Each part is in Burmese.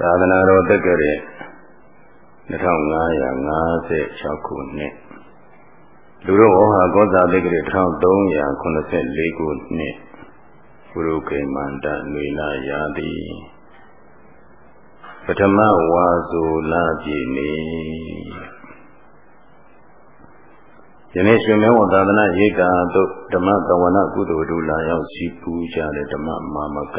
သာသနာတော်တက္ကရာ2556ခုနှစ်လူတော်ဝဟာကောဇာတက္ကရာ1384ခုနှစ်ဘုရုခေမန္တနွေလာရာတိပထမဝါဆိုလာပြည့်နေယနေ့ရှင်မေဝသာသနာရေးကာသို့ဓမ္မတဝနာကုသိုလ်ဒုလာရောက်ရှိပူကြတဲ့ဓမ္မမာမက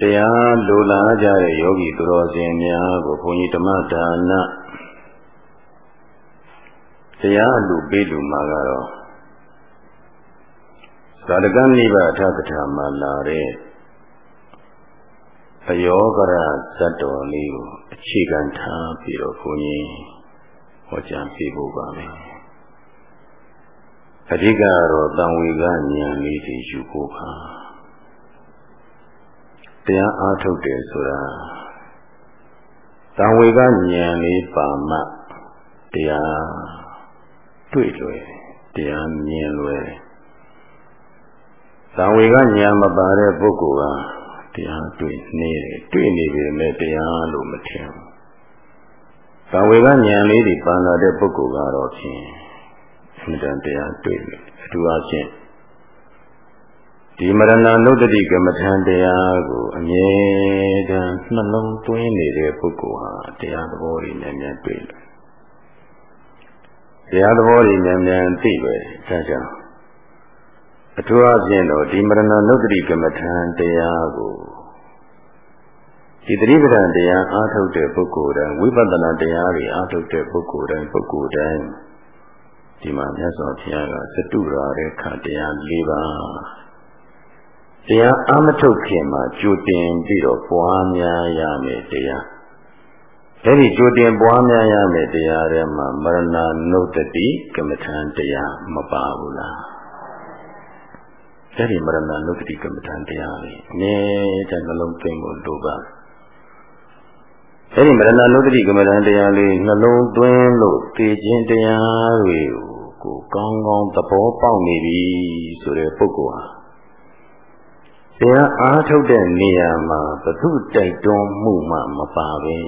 တရားလိုလားကြတဲ့ယောဂီသူတော်စင်များကိုဘုန်းကြီးဓမ္မဒါနတရားလူပေးလူမှာကတော့သာတကနိဗ္ဗာန်ထကထာမှာလာတဲ့အယောဂရဇတ်တော်လေးကိုအခြေခံထားပြီးတော့ဘုန်းကြီးဟောကြားပြဖို့ပါမယ်အဓိကကတော့တံဝေကဉာဏ်လေးတွေယူဖို့ပါ တရားအားထုတ်တယ်ဆိုတာတံဝေကဉာဏ်လေးပါမှတရားတွေ့လွယ်တရားမြင်လွယ်တံဝေကဉာဏ်မပါတဲ့ပုဂ္ဂိုလ်ကတရားတွေ့နေတယ်တွေ့နေပြီမဲ့တရားလို့မထင်ဘူး။တံဝေကဉာဏ်လေးတွေပန်လာတဲ့ပုဂ္ဂိုလ်ကတော့ဖြင့်အမှန်တရားတွေ့တယ်အထူးအားဖြင့် ဒီမရဏနုဒတိကမ္မထံတရားကိုအမြဲတမ်းနှလုံးသွင်းနေတဲ့ပုဂ္ဂိုလ်ဟာတရားသဘောတွေနဲ့မြန်တွေ့တယ်။တရားသဘောတွေနဲ့မြန်သိပဲဒါကြောင့်အထူးအဖြင့်တော့ဒီမရဏနုဒတိကမ္မထံတရားကိုဒီတတိပဒံတရားအားထုတ်တဲ့ပုဂ္ဂိုလ်တိုင်းဝိပဿနာတရားတွေအားထုတ်တဲ့ပုဂ္ဂိုလ်တိုင်းပုဂ္ဂိုလ်တိုင်းဒီမှာမြတ်စွာဘုရားကသတုရာတဲ့ခတရား၄ပါး တရားအမထုတ်ခင်မှာကြိုတင်ပြီးတော့ပွားများရမယ်တရားအဲဒီကြိုတင်ပွားများရမယ်တရားထဲမှာမရဏနုတ္တိကမ္မထံတရားမပါဘူးလားအဲဒီမရဏနုတ္တိကမ္မထံတရားလေးအမြဲတမ်းနှလုံးသွင်းဖို့လိုပါအဲဒီမရဏနုတ္တိကမ္မထံတရားလေးနှလုံးသွင်းလို့သိခြင်းတရားတွေကိုကောင်းကောင်းသဘောပေါက်နေပြီဆိုတဲ့ပုဂ္ဂိုလ်ဟာ တရားအားထုတ်တဲ့နေရာမှာဘသူတိုက်တွန်းမှုမှမပါဘဲ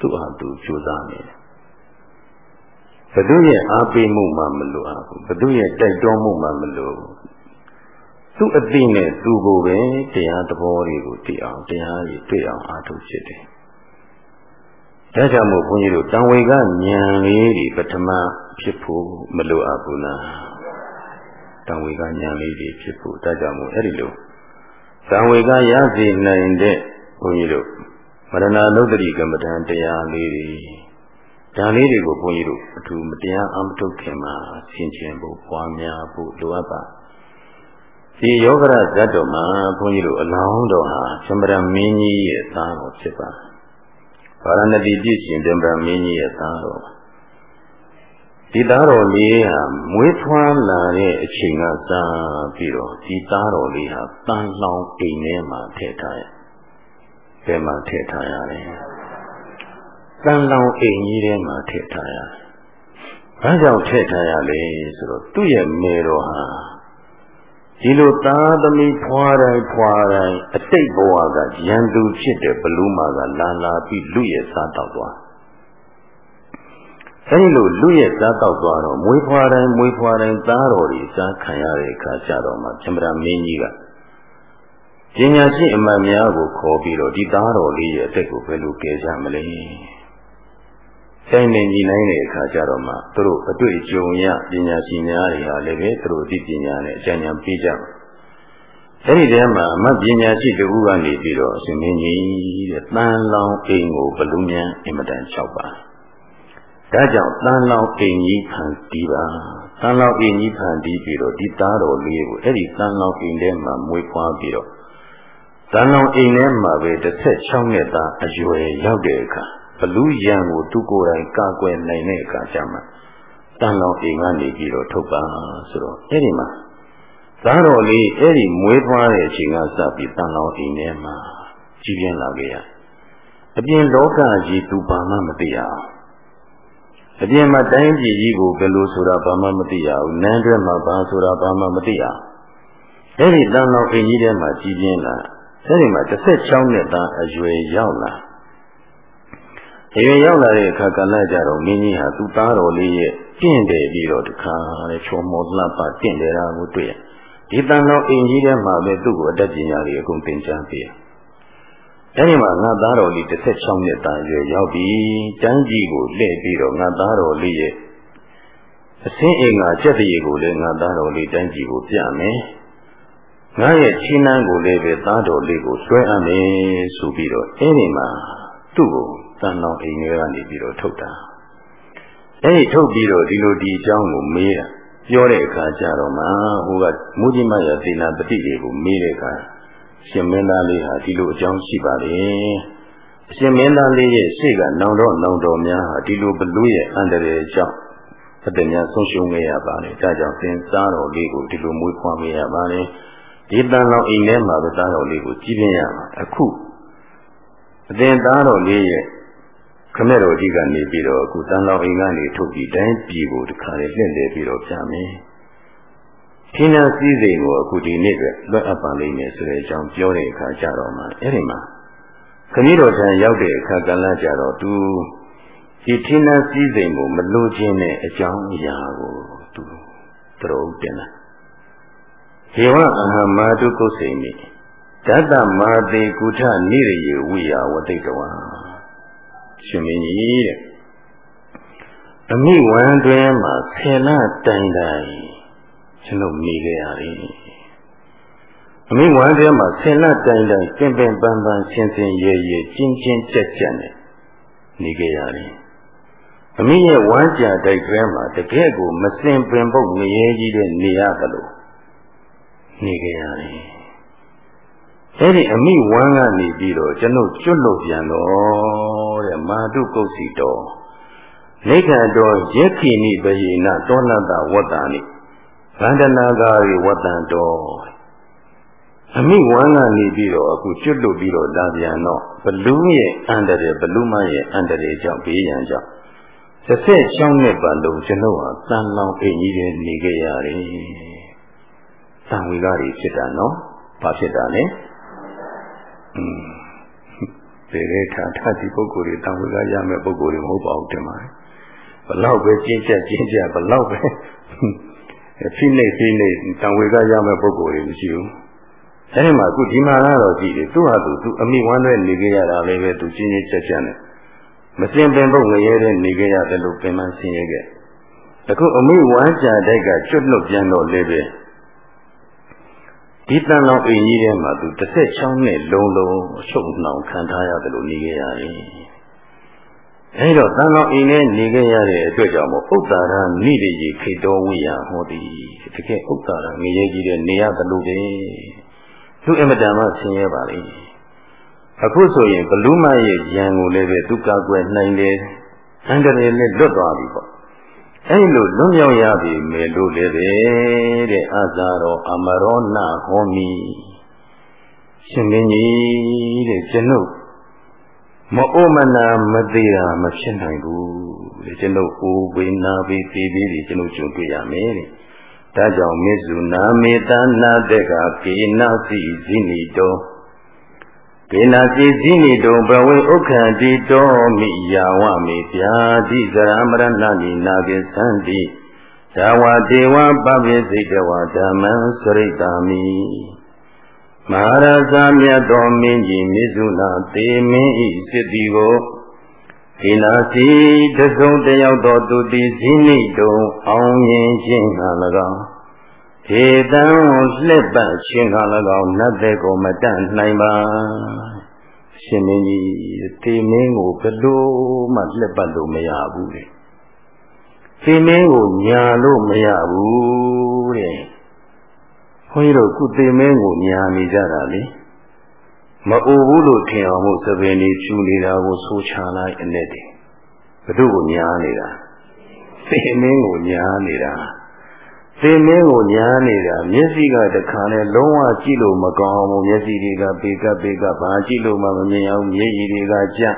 သူ့ဟာသူကြိုးစားနေတယ်။ဘသူရဲ့အားပေးမှုမှမလိုအပ်ဘူး။ဘသူရဲ့တိုက်တွန်းမှုမှမလိုဘူး။သူ့အသိနဲ့သူ့ကိုယ်ပဲတရားသဘောတွေကိုသိအောင်တရားကြီးတွေ့အောင်အားထုတ်ဖြစ်တယ်။ဒါကြောင့်မို့ဘုန်းကြီးတို့တံဝေကဉာဏ်လေးတွေပထမဖြစ်ဖို့မလိုအပ်ဘူးလား။တံဝေကဉာဏ်လေးတွေဖြစ်ဖို့ဒါကြောင့်မို့အဲ့ဒီလို့ သံဝေကရစေနိုင်တဲ့ဘုန်းကြီးတို့မရဏနုဒ္ဒတိကမ္မဋ္ဌာန်းတရားလေးတွေဒါလေးတွေကိုဘုန်းကြီးတို့အထူးမတရားအမထုတ်ခင်မှာဆင်ခြင်ဖို့ပွားများဖို့လိုအပ်ပါဒီယောဂရဇတ်တော်မှာဘုန်းကြီးတို့အလောင်းတော်ဟာသမရမင်းကြီးရဲ့သားတော်ဖြစ်ပါဗာရဏတိပြည့်ရှင်သမရမင်းကြီးရဲ့သားတော် ဒီသားတော်လေးဟာမွေးဖွားလာတဲ့အချိန်ကစပြီးတော့ဒီသားတော်လေးဟာတန်လောင်အိမ်ထဲမှာထည့်ထားရဘယ်မှာထည့်ထားရလဲတန်လောင်အိမ်ကြီးထဲမှာထည့်ထားရဘာကြောင့်ထည့်ထားရလဲဆိုတော့သူ့ရဲ့မေတော်ဟာဒီလိုသားသမီးဖွာတိုင်းဖွာတိုင်းအတိတ်ဘဝကရန်သူဖြစ်တဲ့ဘလူးမာကလာလာပြီးလူရဲ့စားတော့သွား အဲဒီလိုလူရဲ့စားတောက်သွားတော့မွေးဖွားတိုင်းမွေးဖွားတိုင်းသားတော်တွေစားခံရတဲ့အခါကျတော့မှပြမရာမင်းကြီးကပညာရှိအမှန်များကိုခေါ်ပြီးတော့ဒီသားတော်လေးရဲ့အသက်ကိုဘယ်လိုကယ်ကြမလဲဆိုင်နေညီနိုင်တဲ့အခါကျတော့မှသူတို့အတွေ့အကြုံရပညာရှိများတွေဟာလည်းပဲသူတို့ဒီပညာနဲ့အကြံဉာဏ်ပေးကြတယ်အဲ့ဒီတည်းမှာအမတ်ပညာရှိတူကနေပြီးတော့အရှင်မင်းကြီးတဲ့တန်လောင်အိမ်ကိုဘလူးမြန်အင်မတန်၆ပါး ဒါကြောင့်တန်လောင်အိမ်ကြီးဖန်တီးပါတန်လောင်အိမ်ကြီးဖန်တီးပြီးတော့ဒီသားတော်လေးကိုအဲ့ဒီတန်လောင်အိမ်ထဲမှာမွေးဖွားပြီးတော့တန်လောင်အိမ်ထဲမှာပဲ16နှစ်သားအရွယ်ရောက်တဲ့အခါဘလူးရံကိုသူကိုယ်တိုင်ကာကွယ်နိုင်တဲ့အခါကျမှတန်လောင်အိမ်ကနေပြီးတော့ထုတ်ပါဆိုတော့အဲ့ဒီမှာသားတော်လေးအဲ့ဒီမွေးဖွားတဲ့အချိန်ကစပြီးတန်လောင်အိမ်ထဲမှာကြီးပြင်းလာခဲ့ရအပြင်လောကကြီးသူဘာမှမသိရအောင် အပြင်မှာတိုင်းပြည်ကြီးကိုဘယ်လိုဆိုတာဘာမှမသိရဘူးနန်းတွဲမှာဘာဆိုတာဘာမှမသိရအဲ့ဒီတန်တော်အိမ်ကြီးထဲမှာကြီးပြင်းလာအအဲဒီမှာ16နှစ်သားအရွယ်ရောက်လာအရွယ်ရောက်လာတဲ့အခါကလည်းကြတော့မင်းကြီးဟာသူ့သားတော်လေးရဲ့တင့်တယ်ပြီးတော့တခါလေချုံမောလှပတင့်တယ်တာကိုတွေ့ရဒီတန်တော်အိမ်ကြီးထဲမှာပဲသူ့ကိုအတတ်ပညာတွေအကုန်သင်ကြားပေး အဲဒီမှာငါသားတော်လေး16နှစ်သားရွယ်ရောက်ပြီတန်းကြီးကိုလှည့်ပြီးတော့ငါသားတော်လေးရဲ့အစင်းအိမ်ကစက်တရေကိုလည်းငါသားတော်လေးတန်းကြီးကိုပြမယ်ငါရဲ့ချင်းနှန်းကိုလည်းပဲသားတော်လေးကိုဆွဲအပ်မယ်ဆိုပြီးတော့အဲဒီမှာသူ့ကိုတန်တော်အိမ်ထဲကနေပြီးတော့ထုတ်တာအဲဒီထုတ်ပြီးတော့ဒီလိုဒီအကြောင်းကိုမေးတာပြောတဲ့အခါကျတော့မှဟိုကမူကြီးမရသေနာပတိတွေကိုမေးတဲ့အခါ ရှင်မင်းသားလေးဟာဒီလိုအကြောင်းရှိပါလေအရှင်မင်းသားလေးရဲ့ရှေ့ကနောင်တော့နောင်တော်များဟာဒီလိုဘလူရဲ့အန္တရာယ်ကြောင့်အတများဆုံးရှုံးခဲ့ရပါလေဒါကြောင့်သင်စားတော်လေးကိုဒီလိုမွေးဖွားခဲ့ရပါလေဒီတန်တော်အိမ်ထဲမှာပဲသားတော်လေးကိုကြည်ပြင်းရမှာအခုအသင်သားတော်လေးရဲ့ခမဲ့တော်ကြီးကနေပြီးတော့အခုတန်တော်အိမ်ကနေထုတ်ပြီးတိုင်းပြည်ကိုတခါလေလှည့်လည်ပြီးတော့ပြန်မယ် ခင်းနာစည်းစိမ်ကိုအခုဒီနေ့ပဲလွတ်အပ်ပါလိမ့်မယ်ဆိုတဲ့အကြောင်းပြောတဲ့အခါကျတော့မှအဲ့ဒီမှာခမည်းတော်ထံရောက်တဲ့အခါကလည်းကြတော့သူဒီထင်းနာစည်းစိမ်ကိုမလိုချင်တဲ့အကြောင်းအရာကိုသူတော်တင်လာဟေဝအဟမာတုကုစိမိတတ္တမာတိကုထနိရယေဝိယဝတိတဝါရှင်မင်းကြီးတဲ့အမိဝံတွင်မှာဆေလတိုင်တိုင် ကျွန်ုပ်နေခဲ့ရတယ်အမိဝံတွင်မှာဆေလတိုင်တိုင်ပင်ပင်ပန်းပန်းဆင်ဆင်ရဲရဲကျင်းကျင်းကြက်ကြက်နဲ့နေခဲ့ရတယ်အမိရဲ့ဝမ်းကြာတိုက်တွဲမှာတကယ်ကိုမစင်ပင်ပုတ်ငရဲကြီးတဲ့နေရတယ်လို့နေခဲ့ရတယ်အဲ့ဒီအမိဝမ်းကနေပြီးတော့ကျွန်ုပ်ကျွတ်လို့ပြန်တော့တဲ့မာတုကုတ်စီတော်လိခတ်တော်ယက္ခိနိပယိနတောလတ္တဝတ္တနိ ဗန္ဒနာဂါရိဝတ္တံတော်အမိဝမ်းကနေပြီးတော့အခုကျွတ်လို့ပြီးတော့လာပြန်တော့ဘလူးရဲ့အန္တရာယ်ဘလူးမရဲ့အန္တရာယ်ကြောင့်ဘေးရန်ကြောင့်တစ်ဆက်ချောင်းနဲ့ပတ်လုံးကျွန်ုပ်ဟာတန်လောင်အိမ်ကြီးတွေနေခဲ့ရတယ်။တန်ဝေကတွေဖြစ်တာနော်။ဘာဖြစ်တာလဲ။อืมဒီလေထားထားဒီပုဂ္ဂိုလ်တွေတန်ဝေကရမယ့်ပုဂ္ဂိုလ်တွေမဟုတ်ပါဘူးတင်ပါတယ်။ဘလောက်ပဲကျင့်ကြကျင့်ကြဘလောက်ပဲ ဖိနေဖိနေတံဝေကရမယ့်ပုဂ္ဂိုလ်တွေမရှိဘူး။အဲဒီမှာအခုဒီမှာကတော့ကြည့်တယ်သူ့ဟာသူသူအမိဝမ်းတွေနေခဲ့ရတာလည်းပဲသူချင်းချင်းချက်ချက်နဲ့မစင်ပင်ဖို့ငရဲတဲ့နေခဲ့ရတယ်လို့ပြန်မှဆင်းရဲခဲ့။အခုအမိဝမ်းကြာတိုက်ကကျွတ်လွတ်ပြန်တော့လည်းပဲဒီတန်လောင်အိမ်ကြီးထဲမှာသူ16နှစ်လုံးလုံးအချုပ်နှောင်ခံထားရတယ်လို့နေခဲ့ရတယ်။ အဲဒီတော့တန်လောင်အိမ်ထဲနေခဲ့ရတဲ့အတွက်ကြောင့်မို့ဥတ္တာရမိရိယေခေတောဝိယဟောတိတကယ်ဥတ္တာရငရဲကြီးတဲ့နေရတယ်လို့ပဲသူအမတန်မှဆင်းရဲပါလေ။အခုဆိုရင်ဘလူးမရဲ့ဉာဏ်ကိုလည်းပဲသူကကွယ်နိုင်တယ်။အန္တရာယ်နဲ့လွတ်သွားပြီပေါ့အဲ့လိုလွတ်မြောက်ရပြီမယ်လို့လည်းပဲတဲ့အဇာတော်အမရောဏဟောမိရှင်မင်းကြီးတဲ့ကျွန်ုပ် မအိုမနာမသေးတာမဖြစ်နိုင်ဘူးတဲ့ကျွန်ုပ်အိုဝေနာပြီးသေးသေးတွေကျွန်ုပ်ကြုံတွေ့ရမယ်တဲ့ဒါကြောင့်မေစုနာမေတနာတဲ့ကကေနာစီဇိနိတောကေနာစီဇိနိတောဘဝေဥက္ခန္တိတောမိယာဝမေပြာတိဇရမရဏနိနာကေသန္တိဇာဝတေဝပပိစိတဝဓမ္မံစရိတာမိ မဟာရဇာမြတ်တော်မင်းကြီးမြစုနာတေမင်းဤစစ်တီကိုကေနာစီတစုံတယောက်တော်သူတိဇိနိတုံအောင်ရင်ခြင်းက၎င်းဧတံလှက်ပတ်ခြင်းက၎င်းနတ်တဲ့ကိုမတတ်နိုင်ပါရှင်မင်းကြီးတေမင်းကိုဘလို့မှလှက်ပတ်လို့မရဘူးတဲ့တေမင်းကိုညာလို့မရဘူးတဲ့ ဘုန်းကြီးတို့ကုတေမင်းကိုညာနေကြတာလေမအိုဘူးလို့ထင်အောင်မို့သပင်လေးဖြူနေတာကိုဆိုချလိုက်အနဲ့တည်းဘု து ကိုညာနေတာတေမင်းကိုညာနေတာသင်မင်းကိုညားနေတာမျက်စိကတခါနဲ့လုံးဝကြည့်လို့မကောင်းဘူးမျက်စိတွေကပေကပေကဘာကြည့်လို့မှမမြင်အောင်မျက်ရည်တွေကကြက်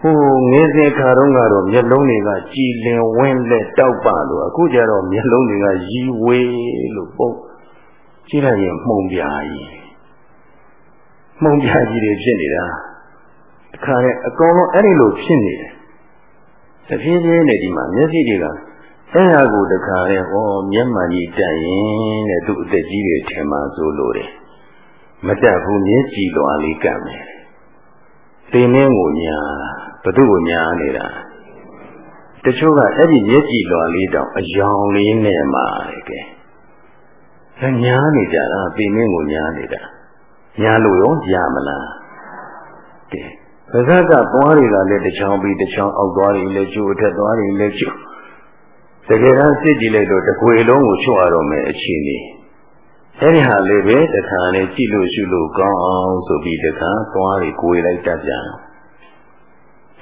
ဟိုငယ်စဉ်ခါတုန်းကတော့မျက်လုံးတွေကကြည်လင်ဝင်းလက်တောက်ပလို့အခုကျတော့မျက်လုံးတွေကရီဝေးလို့ပုံ ကြည့်လိုက်ရင်မှုံပြာကြီးမှုံပြကြီးတွေဖြစ်နေတာတခါနဲ့အကုန်လုံးအဲ့ဒီလိုဖြစ်နေတယ်တဖြည်းဖြည်းနဲ့ဒီမှာမျက်စိတွေကအဲ့ဟာကိုတခါနဲ့ဟောမျက်မှန်ကြီးတက်ရင်တဲ့သူ့အသက်ကြီးတွေထင်မှဆိုလို့တယ်မတက်ဘူးမျက်ကြည်လွာလေးကပ်မယ်သိမင်းကိုညာဘသူ့ကိုညာနေတာတချို့ကအဲ့ဒီမျက်ကြည်လွာလေးတောင်အယောင်လေးနဲ့မှာလေကဲ ညာနေကြတာသိမင်းကိုညာနေတာညာလို့ရောကြာမလားကဲပါဇက်ကသွားတွေကလည်းတစ်ချောင်းပြီးတစ်ချောင်းအောက်သွားတွေလည်းကျိုးအထက်သွားတွေလည်းကျိုးတကယ်တမ်းစစ်ကြည့်လိုက်တော့တကွေလုံးကိုချွတ်ရတော့မယ်အခြေအနေအဲ့ဒီဟာလေးပဲတခါနဲ့ကြည့်လို့ရှုလို့ကောင်းအောင်ဆိုပြီးတခါသွားတွေကိုယ်လိုက်တတ်ပြန်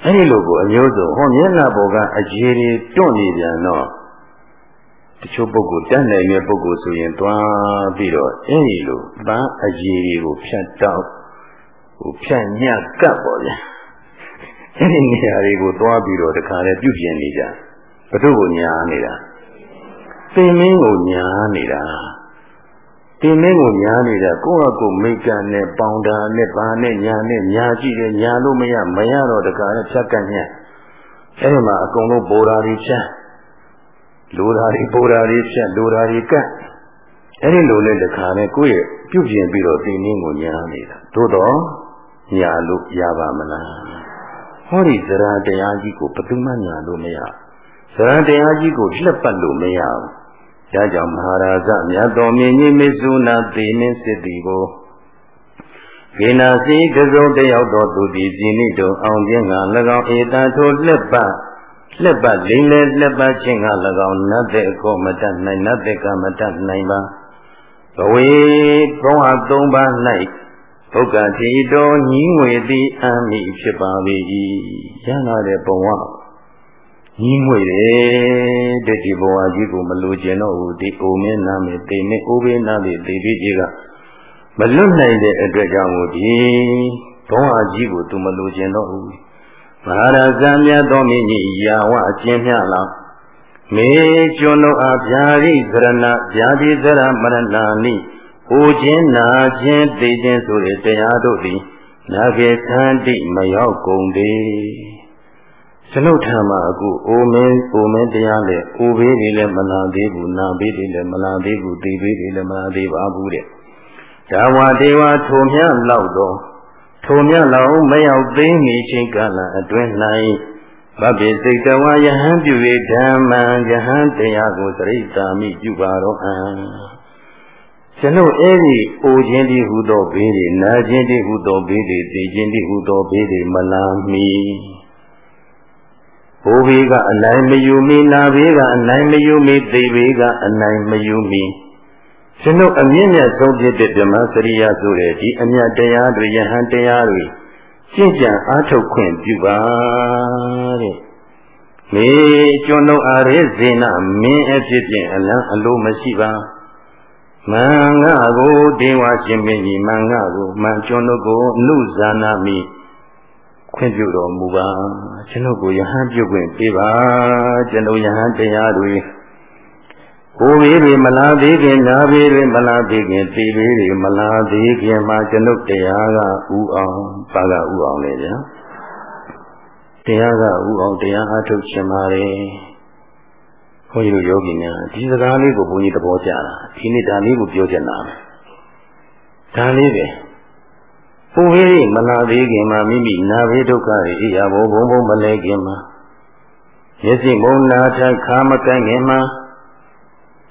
အဲ့ဒီလိုကိုအမျိုးစုံဟောမျက်နှာပေါ်ကအကြီးတွေတွန့်နေပြန်တော့ တချို့ပုဂ္ဂိုလ်တတ်နိုင်တဲ့ပုဂ္ဂိုလ်ဆိုရင်သွားပြီးတော့အဲ့ဒီလိုတန်းအကြီးတွေကိုဖြတ်တောက်ဟိုဖြတ်ညက်ကပ်ပေါ့ဗျာအဲ့ဒီနေရာတွေကိုသွားပြီးတော့တခါလေပြုပြင်နေကြဘု து ကိုညာနေတာသင်မင်းကိုညာနေတာသင်မင်းကိုညာနေတာကိုယ့်အကိုမိတ်ကနဲ့ပေါင်တာနဲ့ပါနဲ့ညာနဲ့ညာကြည့်တယ်ညာလို့မရမရတော့တခါလေဖြတ်ကန့်ညက်အဲ့ဒီမှာအကုန်လုံးပေါ်တာတွေဖြတ် လိုတာတွေပေါ်တာတွေဖြတ်လိုတာတွေကန့်အဲ့ဒီလိုနဲ့တခါလေကိုယ့်ရဲ့ပြုပြင်ပြီးတော့သင်မင်းကိုညာနေတာသို့တော့ညာလို့ရပါမလားဟောဒီဇရာတရားကြီးကိုဘယ်သူမှညာလို့မရဇရာတရားကြီးကိုလှက်ပတ်လို့မရဘူးဒါကြောင့်မဟာရာဇမြတ်တော်မြင့်ကြီးမေစုနာသေနှင်းစစ်တီကိုကေနာစီကစုံတယောက်တော်သူသည်ဇိနိတုံအောင်ခြင်းက၎င်းဧတထိုလှက်ပတ် လက်ပတ်လိမ့်လေလက်ပတ်ခြင်းက၎င်းနတ်တဲ့အကောမတတ်နိုင်နတ်တဲ့ကမတတ်နိုင်ပါဘဝေဘဝသုံးပါး၌ဘုက္ကတိတော်ညီငွေသည်အမိဖြစ်ပါ၏ရလာတဲ့ဘဝညီငွေတယ်တဲ့ဒီဘဝကြီးကိုမလိုချင်တော့ဘူးဒီအိုမင်းနာမေတိမေအိုဘေးနာမေတိပိကြီးကမလွတ်နိုင်တဲ့အတွက်ကြောင့်ဒီဘဝကြီးကိုသူမလိုချင်တော့ဘူး မဟာရဇာမြတ်တော်မြင့်ကြီးယာဝအကျဉ်းမြလောက်မေကျွန်းတို့အားဗျာရိသရဏဗျာတိသရမရဏာနိအိုခြင်းနာခြင်းသိခြင်းဆိုတဲ့တရားတို့သည်နာကေသန္တိမရောက်ကုန်သေးကျွန်ုပ်ထံမှာအခုအိုမင်းအိုမင်းတရားလေအိုဘေးတွေလည်းမလာသေးဘူးနာဘေးတွေလည်းမလာသေးဘူးသိဘေးတွေလည်းမလာသေးပါဘူးတဲ့ဒါဝဒေဝထိုမြလောက်တော့ ထိုမြလောက်မရောက်သေးမီချိန်ကာလအတွင်း၌ဗဗ္ဗေစိတ်တဝါယဟန်ပြု၍ဓမ္မံယဟန်တရားကိုသရိတာမိပြုပါတော့အံကျွန်ုပ်အဲ့ဒီအိုခြင်းတိဟုသောဘေးတွေနာခြင်းတိဟုသောဘေးတွေသိခြင်းတိဟုသောဘေးတွေမလာမီဘိုးဘေးကအနိုင်မယူမီနာဘေးကအနိုင်မယူမီသိဘေးကအနိုင်မယူမီ ကျွန်ုပ်အမြင့်မြတ်ဆုံးဖြစ်တဲ့ဗြဟ္မစရိယဆိုတဲ့ဒီအမြတ်တရားတွေယဟန်တရားတွေရှင်းကြံအားထုတ်ခွင့်ပြုပါတဲ့မေကျွန်ုပ်အာရေဇေနမင်းအဖြစ်ဖြင့်အလံအလိုမရှိပါမင်္ဂကိုဒေဝရှင်မင်းကြီးမင်္ဂကိုမန်ကျွန်ုပ်ကိုနုဇာနာမိခွင့်ပြုတော်မူပါကျွန်ုပ်ကိုယဟန်ပြုခွင့်ပေးပါကျွန်ုပ်ယဟန်တရားတွေ ကိုယ်ဘေးတွေမလာသေးခင်နာဘေးတွေမလာသေးခင်သိဘေးတွေမလာသေးခင်မှာကျွန်ုပ်တရားကဥအောင်ပါကဥအောင်လေဗျာတရားကဥအောင်တရားအထုတ်ရှင်ပါတယ်ဘုန်းကြီးတို့ယောဂီများဒီစကားလေးကိုဘုန်းကြီးသဘောကျတာဒီနေ့ဒါလေးကိုပြောချင်တာဒါလေးပဲပူဝေးမလာသေးခင်မှာမိမိနာဘေးဒုက္ခတွေအိယာဘောဘုံဘုံမလဲခင်မှာမျက်စိမုံနာထခါမကိုင်းခင်မှာ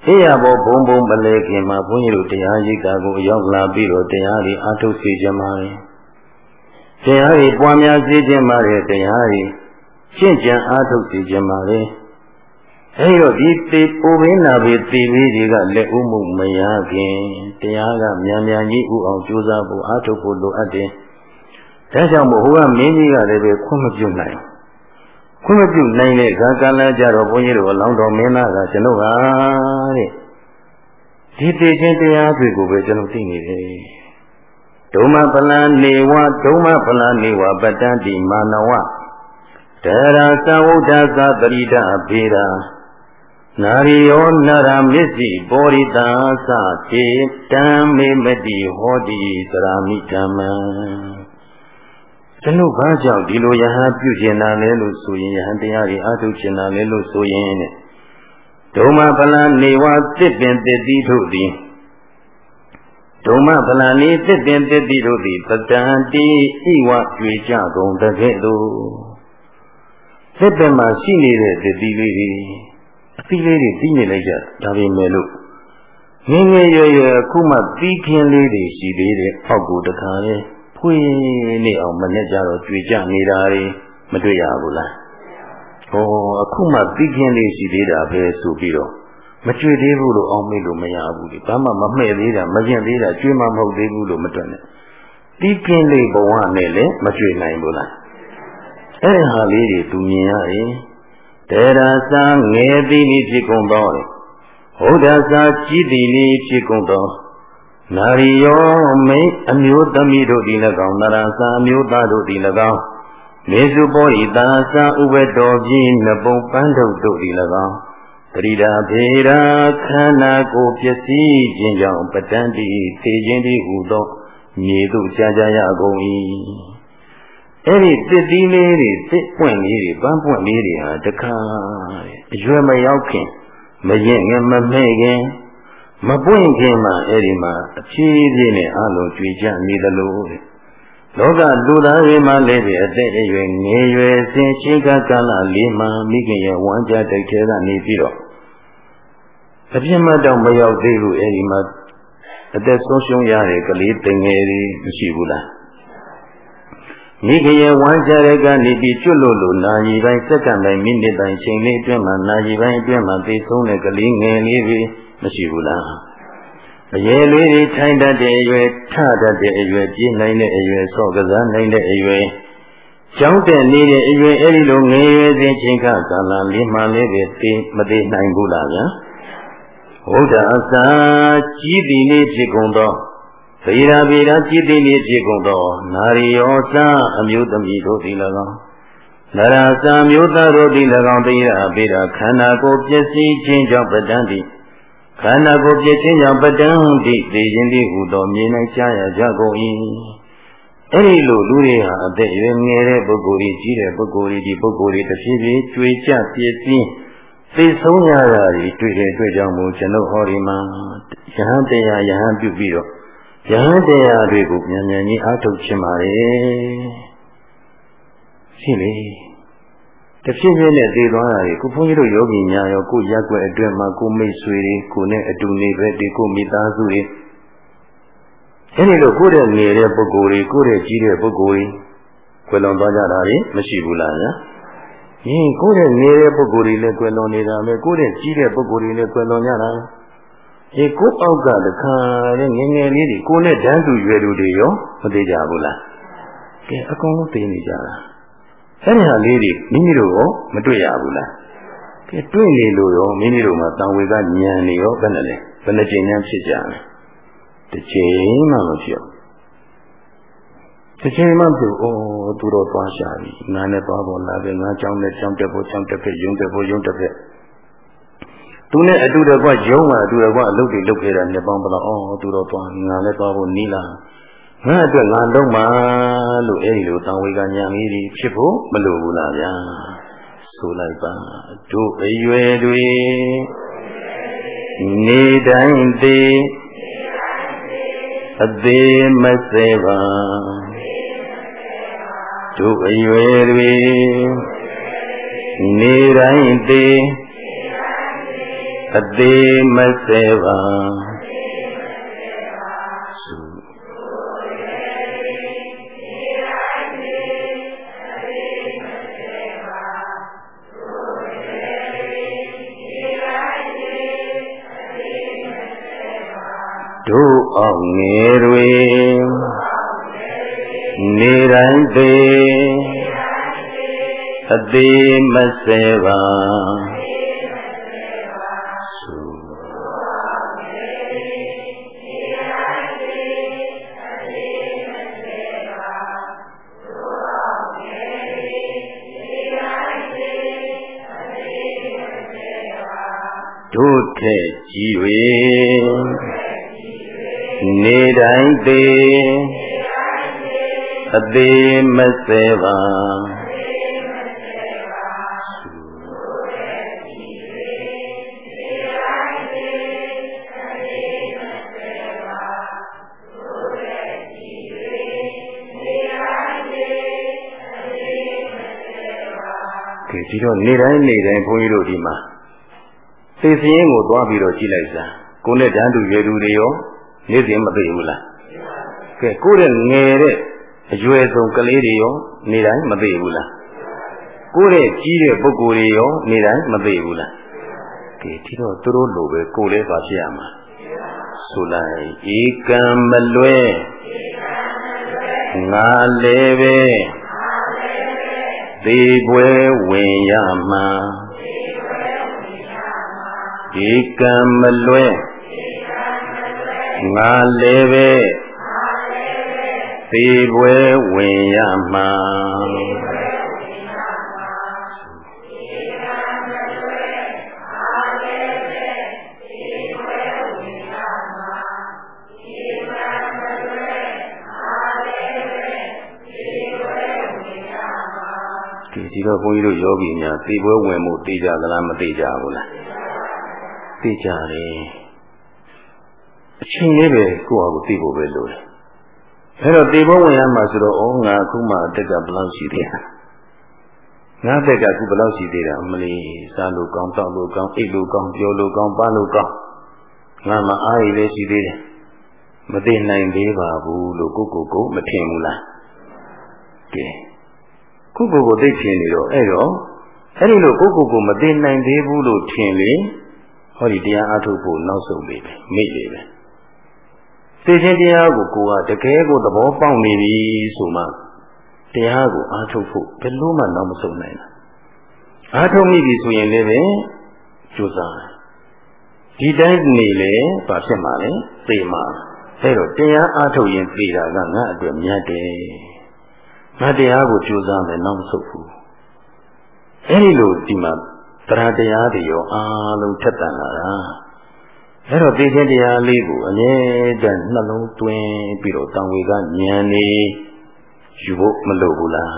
အိယာဘောဘုံဘုံမလဲခင်မှာဘုန်းကြီးတို့တရားရိပ်တာကိုရောက်လာပြီးတော့တရားတွေအထုတ်စေကြပါလေတရားတွေပွားများစေခြင်းပါလေတရားတွေရှင်းကြံအားထုတ်စေခြင်းပါလေအဲဒီတော့ဒီသေပိုပင်နာပေသေပြီးတွေကလက်ဥမှုမရခင်တရားကမြန်မြန်ကြီးဥအောင်ကြိုးစားဖို့အားထုတ်ဖို့လိုအပ်တယ်။ဒါကြောင့်မို့ဟိုကမင်းကြီးကလည်းပဲခွင့်မပြုနိုင် ခွင့်မပြုနိုင်တဲ့ဇာကလကြတော့ဘုန်းကြီးတို့အလောင်းတော်မင်းသားကကျွန်တော်ဟာတဲ့ဒီတည်ခြင်းတရားတွေကိုပဲကျွန်တော်သိနေတယ်။ဒုမပလန်နေဝဒုမပလန်နေဝပတ္တတိမာနဝတရာသဝုဒ္ဒသပရိဒဗေဒနာရီယောနာရမစ္စိပောရိတာသစေတံမေမတိဟောတိသရာမိဓမ္မံ ကျွန်ုပ်ဘာကြောင့်ဒီလိုယဟန်ပြုကျင်တာလဲလို့ဆိုရင်ယဟန်တရားတွေအားထုတ်ကျင်တာလဲလို့ဆိုရင်တဲ့ဒုမပလနေဝတစ်ပင်တတိထုတ်သည်ဒုမပလနေတစ်ပင်တတိတို့သည်ပတံတိဣဝကြွေကြကုန်တကဲ့သို့တစ်ပင်မှာရှိနေတဲ့တတိလေးတွေအသီးလေးတွေပြီးနေလိုက်ကြဒါပေမဲ့လို့ငငယ်ရွယ်ရွယ်အခုမှပြီးခင်းလေးတွေရှိသေးတယ်အောက်ကိုတခါလေ ဖွေးနေအောင်မနဲ့ကြတော့ကြွေကြနေတာတွေမတွေ့ရဘူးလားဟောအခုမှပြီးခင်းလေးရှိသေးတာပဲဆိုပြီးတော့မကြွေသေးဘူးလို့အောင်းမေးလို့မရဘူးလေဘာမှမမှဲ့သေးတာမကျင်သေးတာကြွေမှမဟုတ်သေးဘူးလို့မတွက်နဲ့ပြီးခင်းလေးဘဝနဲ့လည်းမကြွေနိုင်ဘူးလားအဲ့ဒီဟာလေးတွေသူမြင်ရရင်တေရာစာငယ်သည်နည်းဖြစ်ကုန်သောဟုတ်ဒါစာကြီးသည်နည်းဖြစ်ကုန်သော နာရီယောမိအမျိုးသမီးတို့သည်၎င်းနရစာအမျိုးသားတို့သည်၎င်းမေစုပောဤသာစာဥပတော်ကြီးနပုံပန်းတို့တို့သည်၎င်းတရိဒာဖေရာခန္ဓာကိုပျက်စီးခြင်းကြောင့်ပတန်တိသေခြင်းသည်ဟူသောမြေသို့ကြာကြရကုန်၏အဲ့ဒီတစ်သီးလေးတွေတစ်ပွင့်လေးတွေပန်းပွင့်လေးတွေဟာတခါအရွယ်မရောက်ခင်မရင်ငယ်မမဲ့ခင် မပွင့်ခင်မှာအဲ့ဒီမှာအဖြည်းဖြည်းနဲ့အလုံးကြွေကြနေသလိုလောကလူသားတွေမှာလည်းပဲအသက်အရွယ်ငယ်ရွယ်စဉ်ချင်းကကာလလေးမှာမိခင်ရဲ့ဝမ်းကြတိုက်ထဲကနေပြီးတော့အပြစ်မတော့မရောက်သေးဘူးအဲ့ဒီမှာအသက်ဆုံးရှုံးရတဲ့ကလေးတငယ်တွေမရှိဘူးလားမိခရဲ့ဝမ်းကြရကနေပြီးကျွတ်လို့လို့နာရီပိုင်းစက္ကန့်ပိုင်းမိနစ်ပိုင်းချိန်လေးအတွင်းမှာနာရီပိုင်းအတွင်းမှာသိဆုံးတဲ့ကလေးငယ်လေးတွေ မရှိဘူးလားအရွယ်လေးတွေထိုင်တတ်တဲ့အရွယ်ထတတ်တဲ့အရွယ်ပြေးနိုင်တဲ့အရွယ်ဆော့ကစားနိုင်တဲ့အရွယ်ကျောင်းတက်နေတဲ့အရွယ်အဲ့ဒီလိုငယ်ရွယ်စဉ်ချိန်ခါကာလလေးမှလေးပဲသိမသိနိုင်ဘူးလားဗျာဘုရားအစာကြီးသည်လေးဖြစ်ကုန်သောဗေဒဗေဒจิตတိနေဖြစ်ကုန်သော နာရီယောသအမျိုးသမီးတို့သည်၎င်းနရသမျိုးသားတို့သည်၎င်းသေရဗေဒခန္ဓာကိုပျက်စီးခြင်းကြောင့်ပတန်းသည် ခန္ဓာကိုပျက်ခြင်းကြောင့်ပတန်းသည်သိခြင်းသည်ဟူသောမြင်နိုင်ကြရကြကုန်၏အဲ့ဒီလိုလူတွေဟာအသက်ရွယ်ငယ်တဲ့ပုဂ္ဂိုလ်ကြီးကြီးတဲ့ပုဂ္ဂိုလ်ကြီးဒီပုဂ္ဂိုလ်တွေတစ်ဖြည်းဖြည်းကျွေကြပြည့်စည်သိဆုံးရတာတွေ့တဲ့တွေ့ကြောင့်မို့ကျွန်ုပ်ဟောဒီမှာယဟန်တရားယဟန်ပြုပြီးတော့ယဟန်တရားတွေကိုမြန်မြန်ကြီးအားထုတ်ခြင်းပါလေရှိလေ တဖြည်းဖြည်းနဲ့သိသွားတာကိုဘုန်းကြီးတို့ယောဂီများရောကိုရက်ွက်အတွင်းမှာကိုမိတ်ဆွေတွေကိုနဲ့အတူနေပဲဒီကိုမိသားစုတွေအဲဒီလိုကိုယ့်ရဲ့နေတဲ့ပုဂ္ဂိုလ်တွေကိုယ့်ရဲ့ကြီးတဲ့ပုဂ္ဂိုလ်တွေကွယ်လွန်သွားကြတာလေမရှိဘူးလားညာဟင်းကိုယ့်ရဲ့နေတဲ့ပုဂ္ဂိုလ်တွေလည်းကွယ်လွန်နေတာပဲကိုယ့်ရဲ့ကြီးတဲ့ပုဂ္ဂိုလ်တွေလည်းကွယ်လွန်ကြတာဒီကိုအောက်ကတခါလေငငယ်လေးတွေကိုနဲ့တန်းသူရွယ်သူတွေရောမသေးကြဘူးလားကဲအကုန်လုံးသိနေကြတာ အဲ့ဒီဟာလေးတွေမိမိတို့ရောမတွေ့ရဘူးလားကဲတွေ့နေလို့ရောမိမိတို့မှာတံဝေကညံနေရောဘယ်နဲ့လဲဘယ်နှကြိမ်နဲ့ဖြစ်ကြလဲတစ်ချိန်မှမဖြစ်တစ်ချိန်မှပြုဩသူတော့သွားရှာပြီငါနဲ့သွားပေါ်လာတယ်ငါကြောင်းနဲ့ကြောင်းတက်ဖို့ကြောင်းတက်ဖို့ယုံတက်ဖို့ယုံတက်ဖို့သူနဲ့အတူတကွရုံးမှာအတူတကွအလုပ်တွေလုပ်ခဲ့တာနှစ်ပေါင်းဘလောက်အော်သူတော့သွားငါလည်းသွားဖို့နီးလာ ငါအတွက်ငါလုံးမှာလို့အဲဒီလိုတောင်းဝေကညာမီးတွေဖြစ်ဖို့မလိုဘူးလားဗျာဆိုလိုက်ပါတို့အရွယ်တွေနေတိုင်းသေးအသေးမစဲပါတို့အရွယ်တွေနေတိုင်းသေးအသေးမစဲပါ တို့အောင်ငယ်တွေနေတိုင်းသေးအသေးမစဲပါတို့ထက်ကြီး၍ နေတိုင်းသေးအသေးမစဲပါဒီတော့နေတိုင်းနေတိုင်းဘုန်းကြီးတို့ဒီမှာသိစင်းကိုသွားပြီးတော့ကြည့်လိုက်စမ်းကိုနဲ့တန်းတူရွယ်သူတွေရော နေစဉ်မသိဘူးလားကဲကိုတဲ့ငယ်တဲ့အရွယ်ဆုံးကလေးတွေရောနေတိုင်းမသိဘူးလားကိုတဲ့ကြီးတဲ့ပုဂ္ဂိုလ်တွေရောနေတိုင်းမသိဘူးလားကဲဒီတော့သူတို့လိုပဲကိုလည်းပါဖြစ်ရမှာဆိုလိုက်ဧကံမလွဲငါလည်းပဲသေပွဲဝင်ရမှာဧကံမလွဲ ငါလည်းပဲသေပွဲဝင်ရမှာဒီတော့ဘုန်းကြီးတို့ယောဂီများသေပွဲဝင်မှုသိကြသလားမသိကြဘူးလားသိကြတယ် အချိန်လေးပဲကိုယ့်ဟာကိုသိဖို့ပဲလိုတယ်အဲ့တော့သေပွဲဝင်ရမှာဆိုတော့ဩငါအခုမှအတက်ကဘယ်လောက်ရှိသေးလဲငါတက်ကအခုဘယ်လောက်ရှိသေးတာအမလီစားလို့ကောင်းတောက်လို့ကောင်းအိတ်လို့ကောင်းပြောလို့ကောင်းပါလို့ကောင်းငါမှအားရည်လေးရှိသေးတယ်မသိနိုင်သေးပါဘူးလို့ကိုကိုကိုမထင်ဘူးလားကဲကိုကိုကိုသိချင်နေတော့အဲ့တော့အဲ့ဒီလိုကိုကိုကိုမသိနိုင်သေးဘူးလို့ထင်လေဟောဒီတရားအထုတ်ဖို့နောက်ဆုံးပြီမိလေပဲ သိခြင်းတရားကိုကိုကတကယ်ကိုသဘောပေါက်နေပြီဆိုမှတရားကိုအားထုတ်ဖို့ဘယ်လို့မှနောက်မဆုံးနိုင်ဘူးအားထုတ်မိပြီဆိုရင်လည်းပဲကြိုးစားဒီတိုင်းနေလေဘာဖြစ်မှာလဲသိမှာအဲ့တော့တရားအားထုတ်ရင်သိတာကငါအတွက်မြတ်တယ်ငါတရားကိုကြိုးစားမယ်နောက်မဆုတ်ဘူးအဲဒီလိုဒီမှာတရားတရားတွေရောအားလုံးထက်တန်လာတာ အဲ့တော့သိခြင်းတရားလေးကိုအမြဲတမ်းနှလုံးသွင်းပြီးတော့တံဝေကဉာဏ်နေယူဖို့မလိုဘူးလား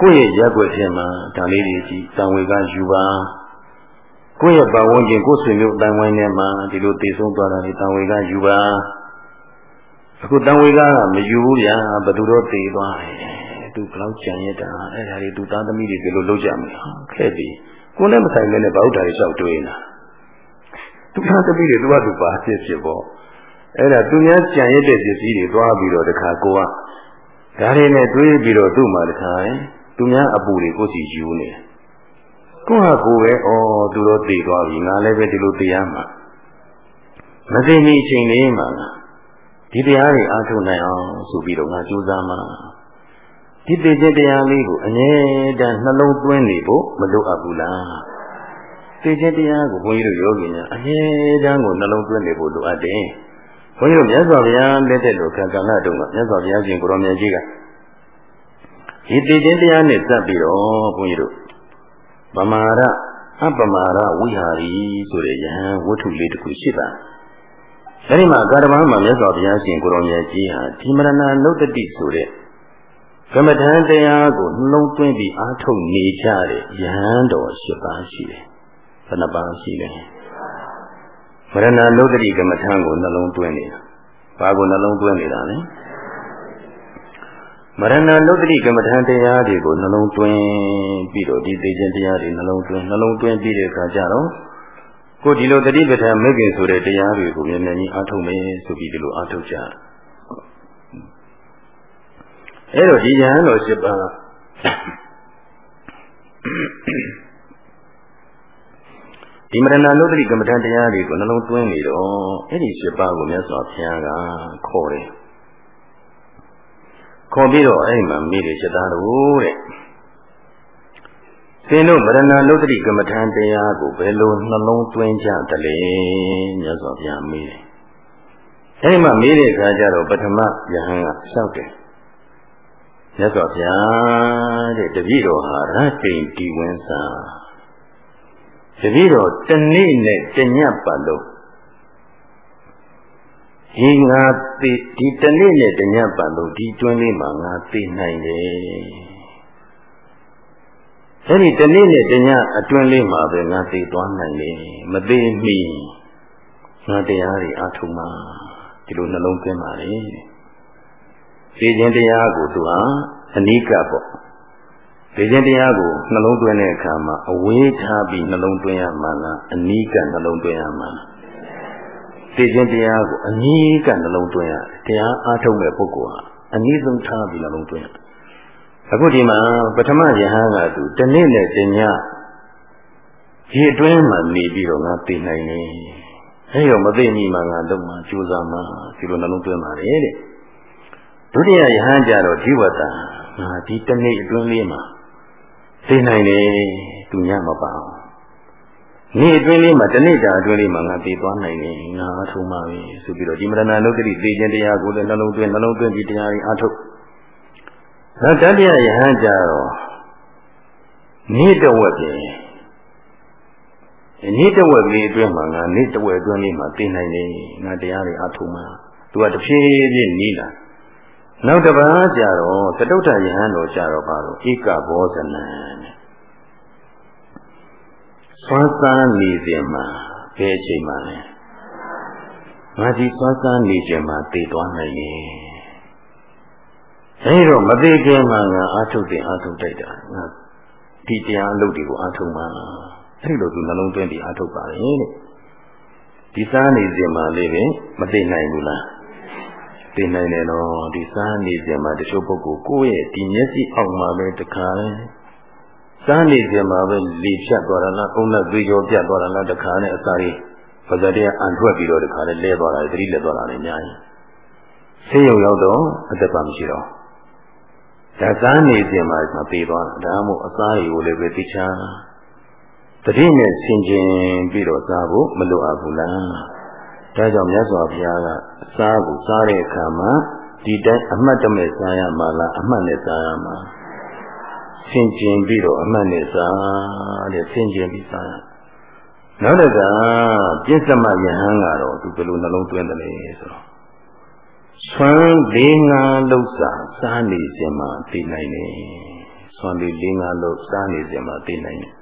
ကိုယ့်ရဲ့ရက်ွက်ခြင်းမှာဒါလေးတွေကြည့်တံဝေကယူပါကိုယ့်ရဲ့ပတ်ဝန်းကျင်ကိုယ်ဆွေမျိုးအတိုင်းဝိုင်းထဲမှာဒီလိုတည်ဆုံးသွားတာတွေတံဝေကယူပါအခုတန်ဝေကမယူဘူးဗျာဘသူတော့သေသွားတယ်သူဘလောက်ကြံရတာအဲ့ဒါတွေသူသားသမီးတွေဒီလိုလုပ်ကြမယ်ခဲ့ပြီကိုယ်နဲ့မဆိုင်တဲ့ဘာဥဒ္ဒါတွေလျှောက်တွေးနေတာ သူသားသမီးတွေသူကသူပါဖြစ်ဖြစ်ပေါ့အဲ့ဒါသူများကြံရတဲ့ပစ္စည်းတွေသွားပြီးတော့တခါကိုကဒါတွေနဲ့တွေးပြီးတော့သူ့မှာတခါသူများအပူတွေကိုစီယူနေတယ်ကိုဟာကိုပဲဩသူတော့သေသွားပြီငါလည်းပဲဒီလိုသေရမှာမသိမီအချိန်လေးမှာဒီတရားတွေအားထုတ်နိုင်အောင်ဆိုပြီးတော့ငါကြိုးစားမှာဒီသိခြင်းတရားလေးကိုအငြင်းတန်နှလုံးသွင်းနေဖို့မလိုအပ်ဘူးလား သိခြင်းတရားကိုဘုန်းကြီးတို့ယောဂီများအငြင်းတန်ကိုနှလုံးသွင်းနေဖို့လိုအပ်တယ်ဘုန်းကြီးတို့မြတ်စွာဘုရားလက်ထက်လိုခံကဏ္ဍတုန်းကမြတ်စွာဘုရားရှင်ကိုရောင်မြတ်ကြီးကဒီသိခြင်းတရားနဲ့စပ်ပြီးတော့ဘုန်းကြီးတို့ဗမာရအပမာရဝိဟာရီဆိုတဲ့ယဟန်ဝတ္ထုလေးတစ်ခုရှိပါတယ်အဲဒီမှာကာရမမှာမြတ်စွာဘုရားရှင်ကိုရောင်မြတ်ကြီးဟာဒီမရဏနုတ္တိဆိုတဲ့ကမ္မထံတရားကိုနှလုံးသွင်းပြီးအားထုတ်နေကြတဲ့ယဟန်တော်၈ပါးရှိတယ်။ ဘယ်နှပါးရှိလဲ။မရဏနုတ္တိကမ္မထံကိုနှလုံးသွင်းနေတာ။ဘာကိုနှလုံးသွင်းနေတာလဲ။မရဏနုတ္တိကမ္မထံတရားတွေကိုနှလုံးသွင်းပြီးတော့ဒီသိခြင်းတရားတွေနှလုံးသွင်းနှလုံးသွင်းပြီးတဲ့အခါကျတော့ကိုဒီလိုတတိပဋ္ဌာန်မိခင်ဆိုတဲ့တရားတွေကိုမြန်မြန်ကြီးအားထုတ်မယ်ဆိုပြီးဒီလိုအားထုတ်ကြတယ်အဲ့တော့ဒီဉာဏ်တော်၈ပါး ဒီမရဏနုဒ္ဓိကမ္မဋ္ဌာန်းတရားတွေကိုနှလုံးသွင်းနေတော့အဲ့ဒီ၈ပါးကိုမြတ်စွာဘုရားကခေါ်တယ်ခေါ်ပြီးတော့အဲ့ဒီမှာမိတယ်ချက်သားတို့တဲ့သင်တို့ဗရဏလုတ္တိကမ္မထံတရားကိုဘယ်လိုနှလုံးသွင်းကြသလဲမြတ်စွာဘုရားမေးတယ်။အဲဒီမှာမေးတဲ့အခါကျတော့ပထမယဟန်ကလျှောက်တယ်။မြတ်စွာဘုရားတဲ့တပည့်တော်ဟာရတ္တိတိဝင်းစာ တပည့်တော်တနေ့နဲ့တညပတ်လုံးဒီငါသိဒီတနေ့နဲ့တညပတ်လုံးဒီတွင်းလေးမှာငါသိနိုင်တယ်အဲ့ဒီတနေ့နဲ့တညအတွင်းလေးမှာပဲငါသိသွားနိုင်တယ်မသိမီငါတရားတွေအထုံမှာဒီလိုနှလုံးသွင်းပါလေသိခြင်းတရားကိုသူဟာအနိကပေါ့ သိခြင်းတရားကိုနှလုံးသွင်းတဲ့အခါမှာအဝေးထားပြီးနှလုံးသွင်းရမှာလားအနိကနှလုံးသွင်းရမှာလားသိခြင်းတရားကိုအနိကနှလုံးသွင်းရတယ်တရားအားထုတ်မဲ့ပုဂ္ဂိုလ်ဟာအနည်းဆုံးထားပြီးနှလုံးသွင်းရအခုဒီမှာပထမယဟန်ကသူတနေ့နဲ့တညဒီအတွင်းမှာနေပြီးတော့ငါသိနိုင်တယ်အဲရောမသိမိမှငါလုံးမှကြိုးစားမှဒီလိုနှလုံးသွင်းပါလေတဲ့ဒုတိယယဟန်ကြတော့ဒီဝတ္တငါဒီတနေ့အတွင်းလေးမှာ သိနိုင်တယ်သူညမပါဘူးနေ့အတွင်းလေးမှာတနေ့တာအတွင်းလေးမှာငါသိသွားနိုင်တယ်ငါအထုံးပါပဲဆိုပြီးတော့ဒီမရဏလုတ်တိသိခြင်းတရားကိုလည်းနှလုံးသွင်းနှလုံးသွင်းပြီးတရားကြီးအထုတ်နောက်တတိယယဟန်ကြတော့နေ့တဝက်ပြင်နေ့တဝက်ကလေးအတွင်းမှာငါနေ့တဝက်အတွင်းလေးမှာသိနိုင်တယ်ငါတရားတွေအထုံးမှာသူကတဖြည်းဖြည်းနီးလာ နောက်တစ်ပါးကြတော့သတုဋ္ဌယဟန်တော်ကြတော့ပါတော့ဧကဘောဇနံဆွမ်းစားနေစဉ်မှာဘယ်အချိန်မှလဲငါဒီဆွမ်းစားနေခြင်းမှာတည်သွားနိုင်တယ်အဲဒီတော့မသေးခင်မှာငါအာထုတ်တယ်အာထုတ်တိုက်တာငါဒီတရားအလုပ်တွေကိုအာထုတ်မှာအဲဒီလိုသူနှလုံးသွင်းပြီးအာထုတ်ပါလေတဲ့ဒီစားနေစဉ်မှာလေးပဲမသိနိုင်ဘူးလား သိနိုင်တယ်နော်ဒီစားနေစဉ်မှာတချို့ပုဂ္ဂိုလ်ကိုယ့်ရဲ့ဒီမျက်စိအောက်မှာပဲတခါလဲစားနေစဉ်မှာပဲလေဖြတ်သွားတာလားအုံနဲ့သွေးကြောပြတ်သွားတာလားတခါနဲ့အစာရီပဇာတရအန်ထွက်ပြီးတော့တခါလဲလဲသွားတာသတိလဲသွားတာလည်းအများကြီးဆေးရုံရောက်တော့အသက်ပါမရှိတော့ဒါစားနေစဉ်မှာမပြေသွားတာဒါမှမဟုတ်အစာတွေကိုလည်းပဲသိချာတတိနဲ့ဆင်ခြင်ပြီးတော့စားဖို့မလိုအပ်ဘူးလား ဒါကြောင့်မြတ်စွာဘုရားကစားကိုစားတဲ့အခါမှာဒီတိုင်းအမှတ်တမဲ့စားရမှာလားအမှတ်နဲ့စားရမှာဆင်ကျင်ပြီးတော့အမှတ်နဲ့စားတဲ့ဆင်ကျင်ပြီးစားရနောက်တစ်ခါပြစ္ဆမယဟန်ကတော့သူဘယ်လိုနှလုံးသွင်းတယ်လဲဆိုတော့ဆွမ်းလေးငါလှုပ်စာစားနေစဉ်မှာသိနိုင်တယ်ဆွမ်းလေးလေးငါလှုပ်စားနေစဉ်မှာသိနိုင်တယ်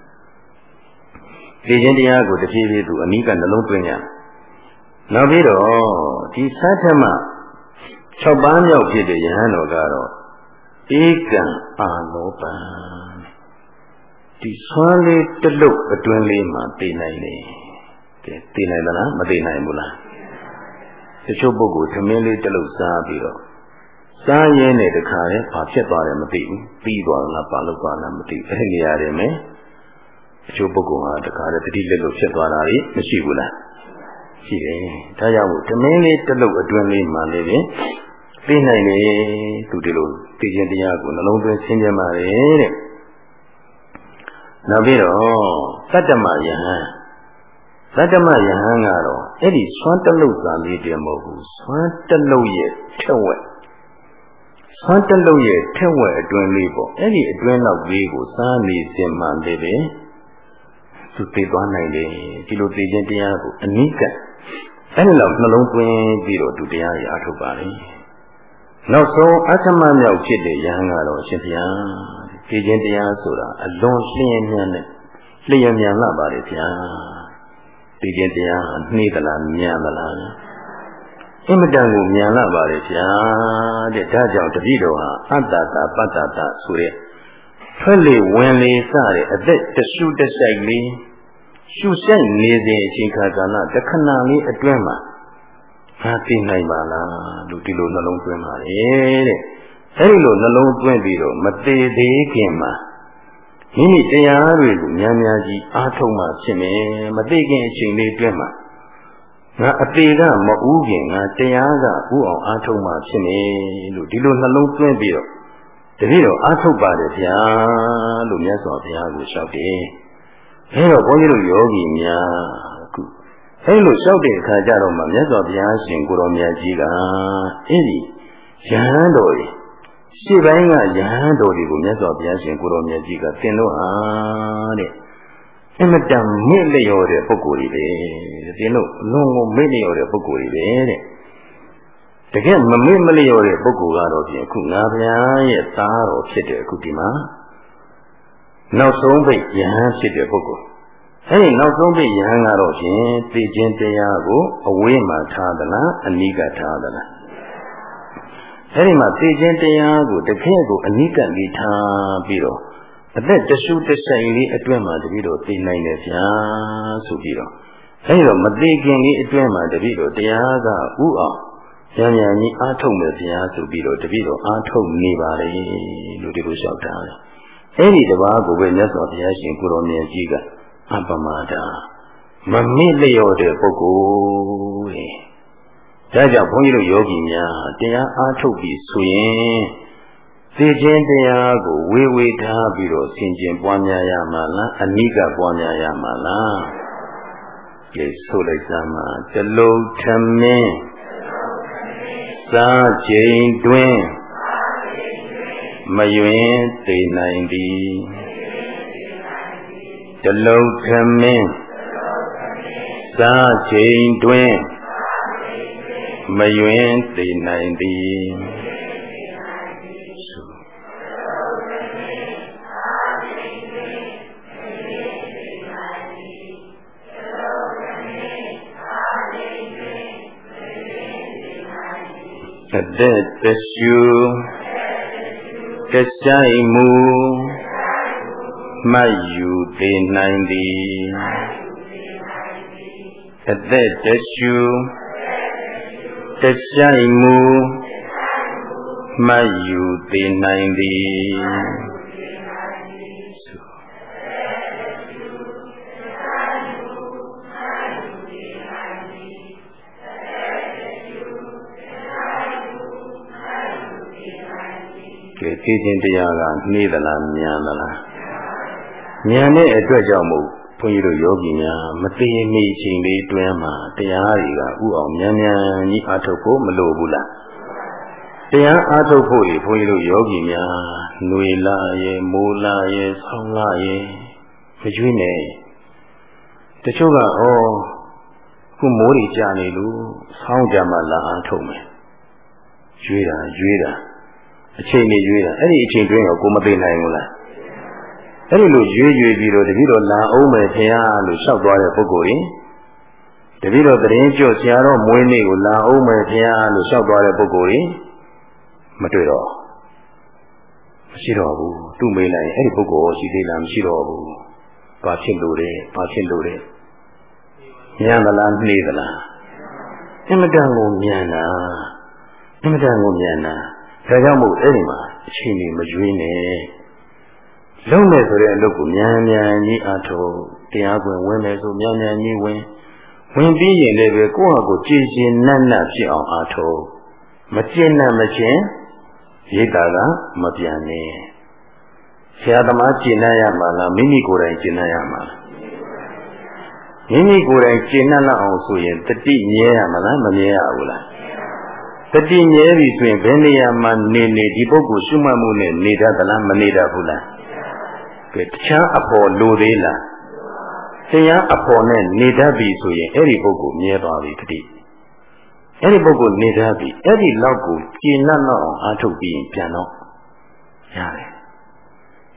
သိခြင်းတရားကိုတဖြည်းဖြည်းသူအနိကနှလုံးသွင်းရတယ် နောက်ပြီးတော့ဒီသတ္ထမ6ပန်းမြောက်ဖြစ်တဲ့ယဟန်တော်ကတော့ဧကံအာလောပံဒီဆွမ်းလေးတလုတ်အတွင်းလေးမှာသိနိုင်တယ်ကဲသိနိုင်သလားမသိနိုင်ဘူးလားတချို့ပုဂ္ဂိုလ်သမင်းလေးတလုတ်စားပြီးတော့စားရင်းနဲ့တခါလဲဘာဖြစ်သွားတယ်မသိဘူးပြီးသွားလားဘာလို့သွားလားမသိဘူးအဲ့ဒီနေရာတွေမှာတချို့ပုဂ္ဂိုလ်ဟာတခါလဲတတိလက်လို့ဖြစ်သွားတာကြီးမရှိဘူးလား ရှိတယ်။ဒါကြောင့်မို့တမင်းလေးတစ်လုတ်အတွင်းလေးမှလည်းပဲသိနိုင်လေသူဒီလိုသိခြင်းတရားကိုနှလုံးသွင်းရှင်းကြပါလေတဲ့။နောက်ပြီးတော့တတ္တမယဟန်တတ္တမယဟန်ကတော့အဲ့ဒီဆွမ်းတလုတ်စာလေးတည်းမဟုတ်ဘူးဆွမ်းတလုတ်ရဲ့ထက်ဝက်ဆွမ်းတလုတ်ရဲ့ထက်ဝက်အတွင်းလေးပေါ့အဲ့ဒီအတွင်းလောက်လေးကိုစားနေစင်မှလည်းပဲသူသိသွားနိုင်တယ်ဒီလိုသိခြင်းတရားကိုအနိက အဲ့ဒီလောက်နှလုံးသွင်းပြီးတော့သူတရားရအထုတ်ပါလေနောက်ဆုံးအထမမြောက်ဖြစ်တဲ့ယဟန်ကတော့အရှင်ဘုရားဒီခြင်းတရားဆိုတာအလွန်လျင်မြန်နဲ့လျင်မြန်လာပါလေဗျာဒီခြင်းတရားနှေးသလားမြန်သလားအင်မတန်ကိုမြန်လာပါလေဗျာတဲ့ဒါကြောင့်တတိတော်ဟာအတ္တတာပတ္တတာဆိုတဲ့ထွက်လေဝင်လေစတဲ့အသက်တရှုတဆိုင်လေး ရှုဆိုင်နေစဉ်အချိန်ခါကာလတခဏလေးအတွင်းမှာငါသိနိုင်ပါလားလို့ဒီလိုနှလုံးသွင်းပါလေတဲ့အဲဒီလိုနှလုံးသွင်းပြီးတော့မသေးသေးခင်မှာမိမိတရားတွေကိုများများကြီးအားထုတ်မှဖြစ်မယ်မသိခင်အချိန်လေးအတွင်းမှာငါအသေးကမဥခင်ငါတရားကဥအောင်အားထုတ်မှဖြစ်မယ်လို့ဒီလိုနှလုံးသွင်းပြီးတော့တပည့်တော်အားထုတ်ပါတယ်ဗျာလို့မြတ်စွာဘုရားကိုလျှောက်တယ် အဲတော့ဘုန်းကြီးတို့ယောဂီများအခုအဲလိုလျှောက်တဲ့အခါကျတော့မှမြတ်စွာဘုရားရှင်ကိုတော်မြတ်ကြီးကအဲဒီယဟန်တော်ကြီးရှေ့ပိုင်းကယဟန်တော်တွေကိုမြတ်စွာဘုရားရှင်ကိုတော်မြတ်ကြီးကသင်လို့အားတဲ့အမတန်မေ့လျော်တဲ့ပုဂ္ဂိုလ်တွေပဲသင်တို့အလုံးကိုမေ့လျော်တဲ့ပုဂ္ဂိုလ်တွေပဲတဲ့တကယ်မမေ့မလျော်တဲ့ပုဂ္ဂိုလ်ကတော့ဖြင့်အခုငါဗျာရဲ့သားတော်ဖြစ်တဲ့အခုဒီမှာ နောက်ဆုံးပိတ်ယဟန်ဖြစ်တဲ့ပုဂ္ဂိုလ်အဲဒီနောက်ဆုံးပိတ်ယဟန်ကတော့ဖြင့်သိခြင်းတရားကိုအဝေးမှာထားသလားအနိကထားသလားအဲဒီမှာသိခြင်းတရားကိုတကယ်ကိုအနိကပြီးထားပြီးတော့အသက်တရှုတဆိုင်လေးအတွင်းမှာတပည့်တော်သိနိုင်တယ်ဗျာဆိုပြီးတော့အဲဒီတော့မသိခင်လေးအတွင်းမှာတပည့်တော်တရားကဥအောင်ဉာဏ်ဉာဏ်ကြီးအားထုတ်မယ်ဗျာဆိုပြီးတော့တပည့်တော်အားထုတ်နေပါလေလို့ဒီလိုလျှောက်တာလေ အဲဒီတပါးကိုပဲမြတ်စွာဘုရားရှင်ကိုတော်မြတ်ကြီးကအပမတာမမေ့လျော့တဲ့ပုဂ္ဂိုလ်တဲ့ဒါကြောင့်ဘုန်းကြီးတို့ယောဂီများတရားအားထုတ်ပြီးဆိုရင်သိခြင်းတရားကိုဝေဝေထားပြီးတော့ဆင်ခြင်ပွားများရမှာလားအနိကပွားများရမှာလားကဲဆိုလိုက်စမ်းပါတလုံးထမင်းစားချိန်တွင် မယွင်သိနိုင်သည်တလုံးထမင်းစားချိန်တွင်မယွင်သိနိုင်သည်အသက်တရှု တဆိုင်မူမှတ်ယူသိနိုင်သည်အသက်တရှုတဆိုင်မူမှတ်ယူသိနိုင်သည် ကဲသိခြင်းတရားကနှေးသလားမြန်သလားမြန်တဲ့အတွက်ကြောင့်မို့ဘုန်းကြီးတို့ယောဂီများမသိမိချိန်လေးတွင်းမှာတရားတွေကဥအောင်မြန်မြန်ကြီးအားထုတ်ဖို့မလိုဘူးလားတရားအားထုတ်ဖို့ဘုန်းကြီးတို့ယောဂီများຫນွေလာရဲ့မိုးလာရဲ့ဆောင်းလာရဲ့မကျွေးနဲ့တချို့ကဩခုမိုးတွေကြာနေလို့ဆောင်းကြမှာလာအားထုတ်မယ်ကျွေးတာကျွေးတာ အချိန်နေရွေးတာအဲ့ဒီအချိန်တွင်းကိုကိုမသိနိုင်ဘူးလားအဲ့ဒီလိုရွေးရွေးပြီးတော့တပည့်တော်လာအောင်မယ်ခင်ဗျာလို့လျှောက်သွားတဲ့ပုဂ္ဂိုလ်ရင်တပည့်တော်တရင်ကျွတ်ဆရာတော်မွေးနေ့ကိုလာအောင်မယ်ခင်ဗျာလို့လျှောက်သွားတဲ့ပုဂ္ဂိုလ်ရင်မတွေ့တော့မရှိတော့ဘူးသူ့မေးလိုက်ရင်အဲ့ဒီပုဂ္ဂိုလ်ရှိသေးလားမရှိတော့ဘူးဘာဖြစ်လို့လဲဘာဖြစ်လို့လဲမြန်သလားနှေးသလားအင်မတန်ကိုမြန်တာအင်မတန်ကိုမြန်တာ ဒါကြောင့်မို့အဲ့ဒီမှာအချိန်ကြီးမရွေးနဲ့လုံးမယ်ဆိုတဲ့အလုပ်ကိုမြန်မြန်ကြီးအားထုတ်တရားကွင်ဝင်မယ်ဆိုမြန်မြန်ကြီးဝင်ဝင်ပြီးရင်လည်းပဲကိုယ့်ဟာကိုယ်ကြည်ကျင်နတ်နတ်ဖြစ်အောင်အားထုတ်မကျင်နတ်မချင်းရိတ်တာကမပြန်နဲ့ဆရာသမားကျင်နတ်ရမှာလားမိမိကိုယ်တိုင်ကျင်နတ်ရမှာလားမိမိကိုယ်တိုင်ကျင်နတ်လောက်အောင်ဆိုရင်တတိမြဲရမှာလားမမြဲရဘူးလား တတိမြဲပြီဆိုရင်ဘယ်နေရာမှာနေနေဒီပုဂ္ဂိုလ်ရှုမှတ်မှုနဲ့နေတတ်သလားမနေတတ်ဘူးလားကဲတခြားအဖို့လိုသေးလားတရားအဖို့နဲ့နေတတ်ပြီဆိုရင်အဲ့ဒီပုဂ္ဂိုလ်မြဲသွားပြီတတိအဲ့ဒီပုဂ္ဂိုလ်နေတတ်ပြီအဲ့ဒီလောက်ကိုကျင့်နှံ့တော့အောင်အားထုတ်ပြီးပြန်တော့ရတယ်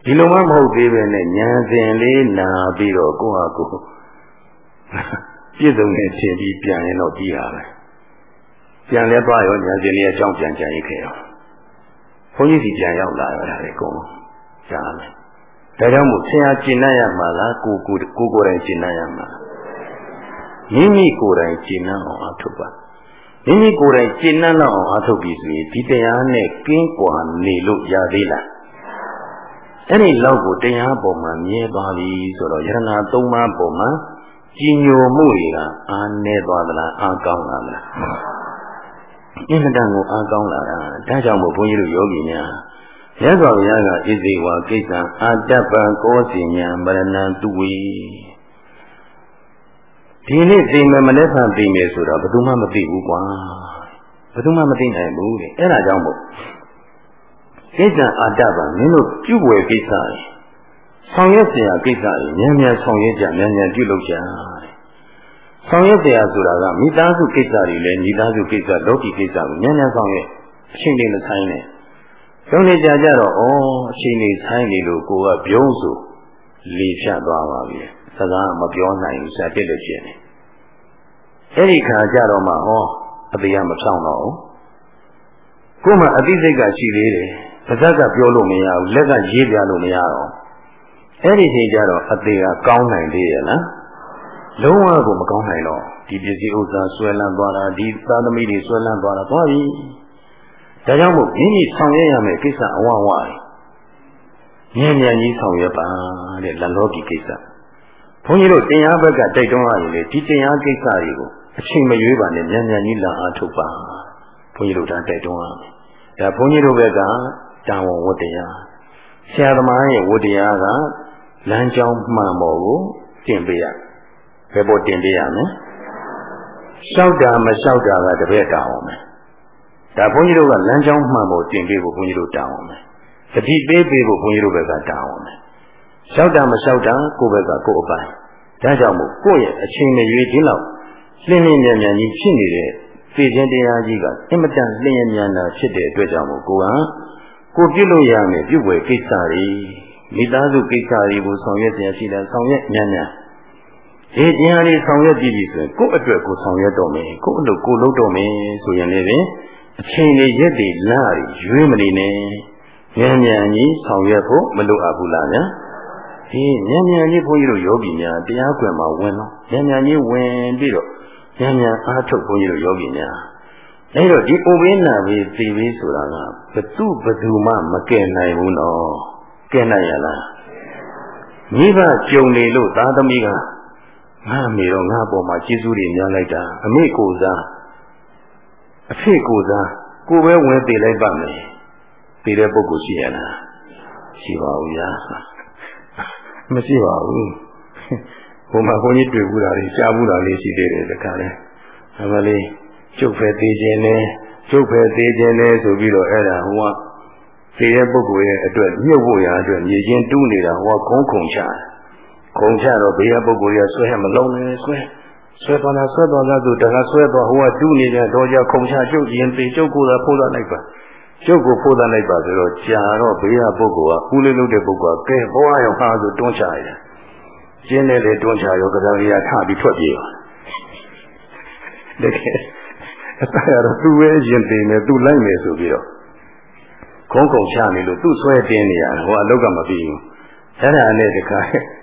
ဒီလိုမှမဟုတ်သေးပဲနဲ့ဉာဏ်စဉ်လေးနာပြီးတော့ကိုယ့်ဟာကိုယ်ပြည့်စုံနေခြင်းပြီးပြန်ရင်တော့ပြီးတာပဲ ပြန်လဲသွားရောညာစဉ်လေးအကြောင်းပြန်ကြံရိတ်ခဲ့ရောဘုန်းကြီးစီပြန်ရောက်လာရတာလေကုန်ကြားမယ်ဒါကြောင့်မို့ဆရာကျင့်နိုင်ရမှာလားကိုကိုကိုကိုယ်တိုင်ကျင့်နိုင်ရမှာမိမိကိုယ်တိုင်ကျင့်နိုင်အောင်အထုပ်ပါမိမိကိုယ်တိုင်ကျင့်နိုင်အောင်အထုပ်ပြီးဆိုရင်ဒီတရားနဲ့ကင်းကွာနေလို့ရသေးလားအဲ့ဒီလောက်ကိုတရားပေါ်မှာမြဲသွားပြီဆိုတော့ယရဏသုံးပါးပေါ်မှာကြည်ညိုမှုတွေကအားနည်းသွားသလားအားကောင်းလာသလား အင်မတန်ကိုအားကောင်းလာတာဒါကြောင့်မို့ဘုန်းကြီးတို့ယောဂီများရသော်ဘုရားကဣဇေဝကိစ္စအာတပ္ပံကောစီညာမရဏံသူဝေဒီနေ့သိမယ်မနေ့ကသိမယ်ဆိုတော့ဘယ်သူမှမသိဘူးကွာဘယ်သူမှမသိနိုင်ဘူးတဲ့အဲ့ဒါကြောင့်မို့ကိစ္စအာတပ္ပံမင်းတို့ပြုွယ်ကိစ္စ ဆောင်ရွက်เสียကိစ္စတွေမြန်မြန်ဆောင်ရွက်ကြမြန်မြန်ပြုလုပ်ကြ ဆောင်ရွက်တရားဆိုတာကမိသားစုကိစ္စတွေလည်းမိသားစုကိစ္စလောကီကိစ္စကိုညံ့ညံ့ဆောင်ရွက်အချိန်လေးမဆိုင်နဲ့ရုံနေကြကြတော့ဩအချိန်လေးဆိုင်နေလို့ကိုကပြုံးဆိုလေဖြတ်သွားပါပြီစကားမပြောနိုင်ဘူးဆက်တက်လို့ကျင်တယ်အဲ့ဒီခါကြတော့မှဩအပေရမဖြောင်းတော့ဘူးကို့မှာအသိစိတ်ကရှိသေးတယ်ပါးစပ်ကပြောလို့မရဘူးလက်ကရေးပြလို့မရတော့အဲ့ဒီချိန်ကျတော့အသေးကကောင်းနိုင်သေးရဲ့လား လုံးဝကိုမကောင်းနိုင်တော့ဒီပစ္စည်းဥစ္စာဆွဲလန်းသွားတာဒီသာသမီတွေဆွဲလန်းသွားတာသွားပြီဒါကြောင့်မို့မိမိဆောင်ရွက်ရမယ့်ကိစ္စအဝဝညံ့ညံ့ကြီးဆောင်ရွက်ပါတဲ့လက်လောကီကိစ္စဘုန်းကြီးတို့တရားဘက်ကတိုက်တွန်းရရင်လေဒီတရားကိစ္စတွေကိုအချိန်မရွေးပါနဲ့ညံ့ညံ့ကြီးလာအားထုတ်ပါဘုန်းကြီးတို့ဒါတိုက်တွန်းရမယ်ဒါဘုန်းကြီးတို့ဘက်ကတာဝန်ဝတ္တရားဆရာသမားရဲ့ဝတ္တရားကလမ်းကြောင်းမှန်ပေါ်ကိုတင်ပေးရ ဘယ်ပေါ်တင်ပေးရမလဲလျှောက်တာမလျှောက်တာကတပည့်တာအောင်မယ်ဒါဘုန်းကြီးတို့ကလမ်းကြောင်းမှန်ပေါ်တင်ပေးဖို့ဘုန်းကြီးတို့တာအောင်မယ်တတိပေးပေးဖို့ဘုန်းကြီးတို့ဘက်ကတာအောင်မယ်လျှောက်တာမလျှောက်တာကိုယ့်ဘက်ကကိုယ့်အပိုင်းဒါကြောင့်မို့ကိုယ့်ရဲ့အချိန်မရွေးဒီလောက်လင်းလင်းမြန်မြန်ကြီးဖြစ်နေတဲ့သိခြင်းတရားကြီးကအင်မတန်လင်းရမြန်တာဖြစ်တဲ့အတွက်ကြောင့်မို့ကိုကကိုပြုလို့ရမယ်ပြုဝယ်ကိစ္စတွေမိသားစုကိစ္စတွေကိုဆောင်ရွက်ပြန်ရှိတယ်ဆောင်ရွက်မြန်မြန် ဒီတရားလေးဆောင်ရွက်ကြည့်ပြီဆိုရင်ကိုယ့်အတွက်ကိုဆောင်ရွက်တော့မယ်ကိုယ့်အလုပ်ကိုလုပ်တော့မယ်ဆိုရင်လည်းအချိန်လေးရက်တွေလမ်းရီရွေးမနေနဲ့မြန်မြန်ကြီးဆောင်ရွက်ဖို့မလိုအပ်ဘူးလားဗျာဒီမြန်မြန်ကြီးဘုန်းကြီးတို့ယောဂီများတရားကွယ်မှာဝင်တော့မြန်မြန်ကြီးဝင်ပြီးတော့မြန်မြန်အားထုတ်ဘုန်းကြီးတို့ယောဂီများအဲဒါဒီအိုဘင်းနာပြီးသိပြီးဆိုတာကဘသူဘသူမှမကယ်နိုင်ဘူးနော်ကယ်နိုင်ရလားမိဘကြုံနေလို့သားသမီးက ငါမေတော့ငါပေါ်မှာကျေးဇူးတွေများလိုက်တာအမေကိုစားအဖေကိုစားကိုပဲဝင်သေးလိုက်ပါမယ်သိတဲ့ပုဂ္ဂိုလ်ရှိရလားရှိပါဘူးညာမရှိပါဘူးဘုံမှာဘုန်းကြီးတွေ့ဘူးတာတွေကြားဘူးတာလေးရှိသေးတယ်တခါလဲအမလေးကျုပ်ဖယ်သေးခြင်းနဲ့ကျုပ်ဖယ်သေးခြင်းနဲ့ဆိုပြီးတော့အဲ့ဒါဟိုကသိတဲ့ပုဂ္ဂိုလ်ရဲ့အတွက်မြုပ်ဖို့ရာအတွက်မြေချင်းတူးနေတာဟိုကခုံခုံချ ခုံချတော့ဘေးကပုဂ္ဂိုလ်ရဆွဲမလုံးနဲ့ဆွဲဆွဲသွားတာဆွဲသွားတာဆိုတခါဆွဲသွားဟိုကတူးနေတဲ့တော့ကြခုံချကျုပ်ရင်သိကျုပ်ကိုယ်သာဖိုးသားလိုက်ပါကျုပ်ကိုဖိုးသားလိုက်ပါဆိုတော့ကြာတော့ဘေးကပုဂ္ဂိုလ်ကဦးလေးလုပ်တဲ့ပုဂ္ဂိုလ်ကကဲဘဝရောဟာဆိုတွန်းချရတယ်ကျင်းတဲ့လေတွန်းချရောကစားရထပြီးထွက်ပြေးပါတကယ်အစရတော့သူ့ရဲ့ရင်သိနေသူ့လိုက်မယ်ဆိုပြီးတော့ခုံးခုံချနေလို့သူ့ဆွဲတင်းနေရဟိုအလုတ်ကမပြီးဘူး အဲ့ဒါနဲ့တခါ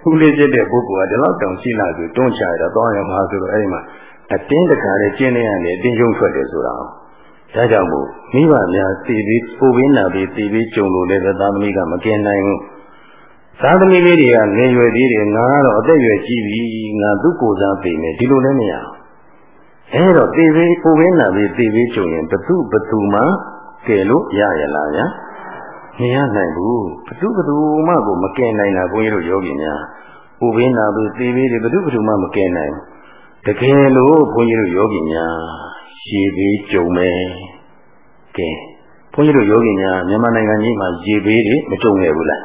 ဦးလေးဖြစ်တဲ့ပုဂ္ဂိုလ်ကဒီလောက်တောင်ရှိလာဆိုတွန်းချရတော့တောင်းရမှာဆိုတော့အဲ့ဒီမှာအတင်းတခါလေကျင်းနေရတယ်အတင်းကျုံထွက်တယ်ဆိုတာဒါကြောင့်မို့မိဘများသိပြီးပို့ပြီးနာပြီးသိပြီးကြုံလို့လည်းသာသမီကမကင်နိုင်ဘူးသာသမီလေးတွေကနေရွယ်သေးတယ်ငါကတော့အသက်ရွယ်ကြီးပြီငါသူ့ကိုယ်စားသိမယ်ဒီလိုလည်းမရဘူးအဲတော့သိပြီးပို့ပြီးနာပြီးသိပြီးကြုံရင်ဘသူဘသူမှကယ်လို့ရရလားဗျာ မရနိုင်ဘူးဘသူဘသူမှကိုမကယ်နိုင်တာဘုန်းကြီးတို့ယောဂီများပို့ပြီးနာပြီးသိပြီးတွေဘသူဘသူမှမကယ်နိုင်တကယ်လို့ဘုန်းကြီးတို့ယောဂီများရေဘေးကြုံမယ်ကဲဘုန်းကြီးတို့ယောဂီများမြန်မာနိုင်ငံကြီးမှာရေဘေးတွေမကြုံခဲ့ဘူးလား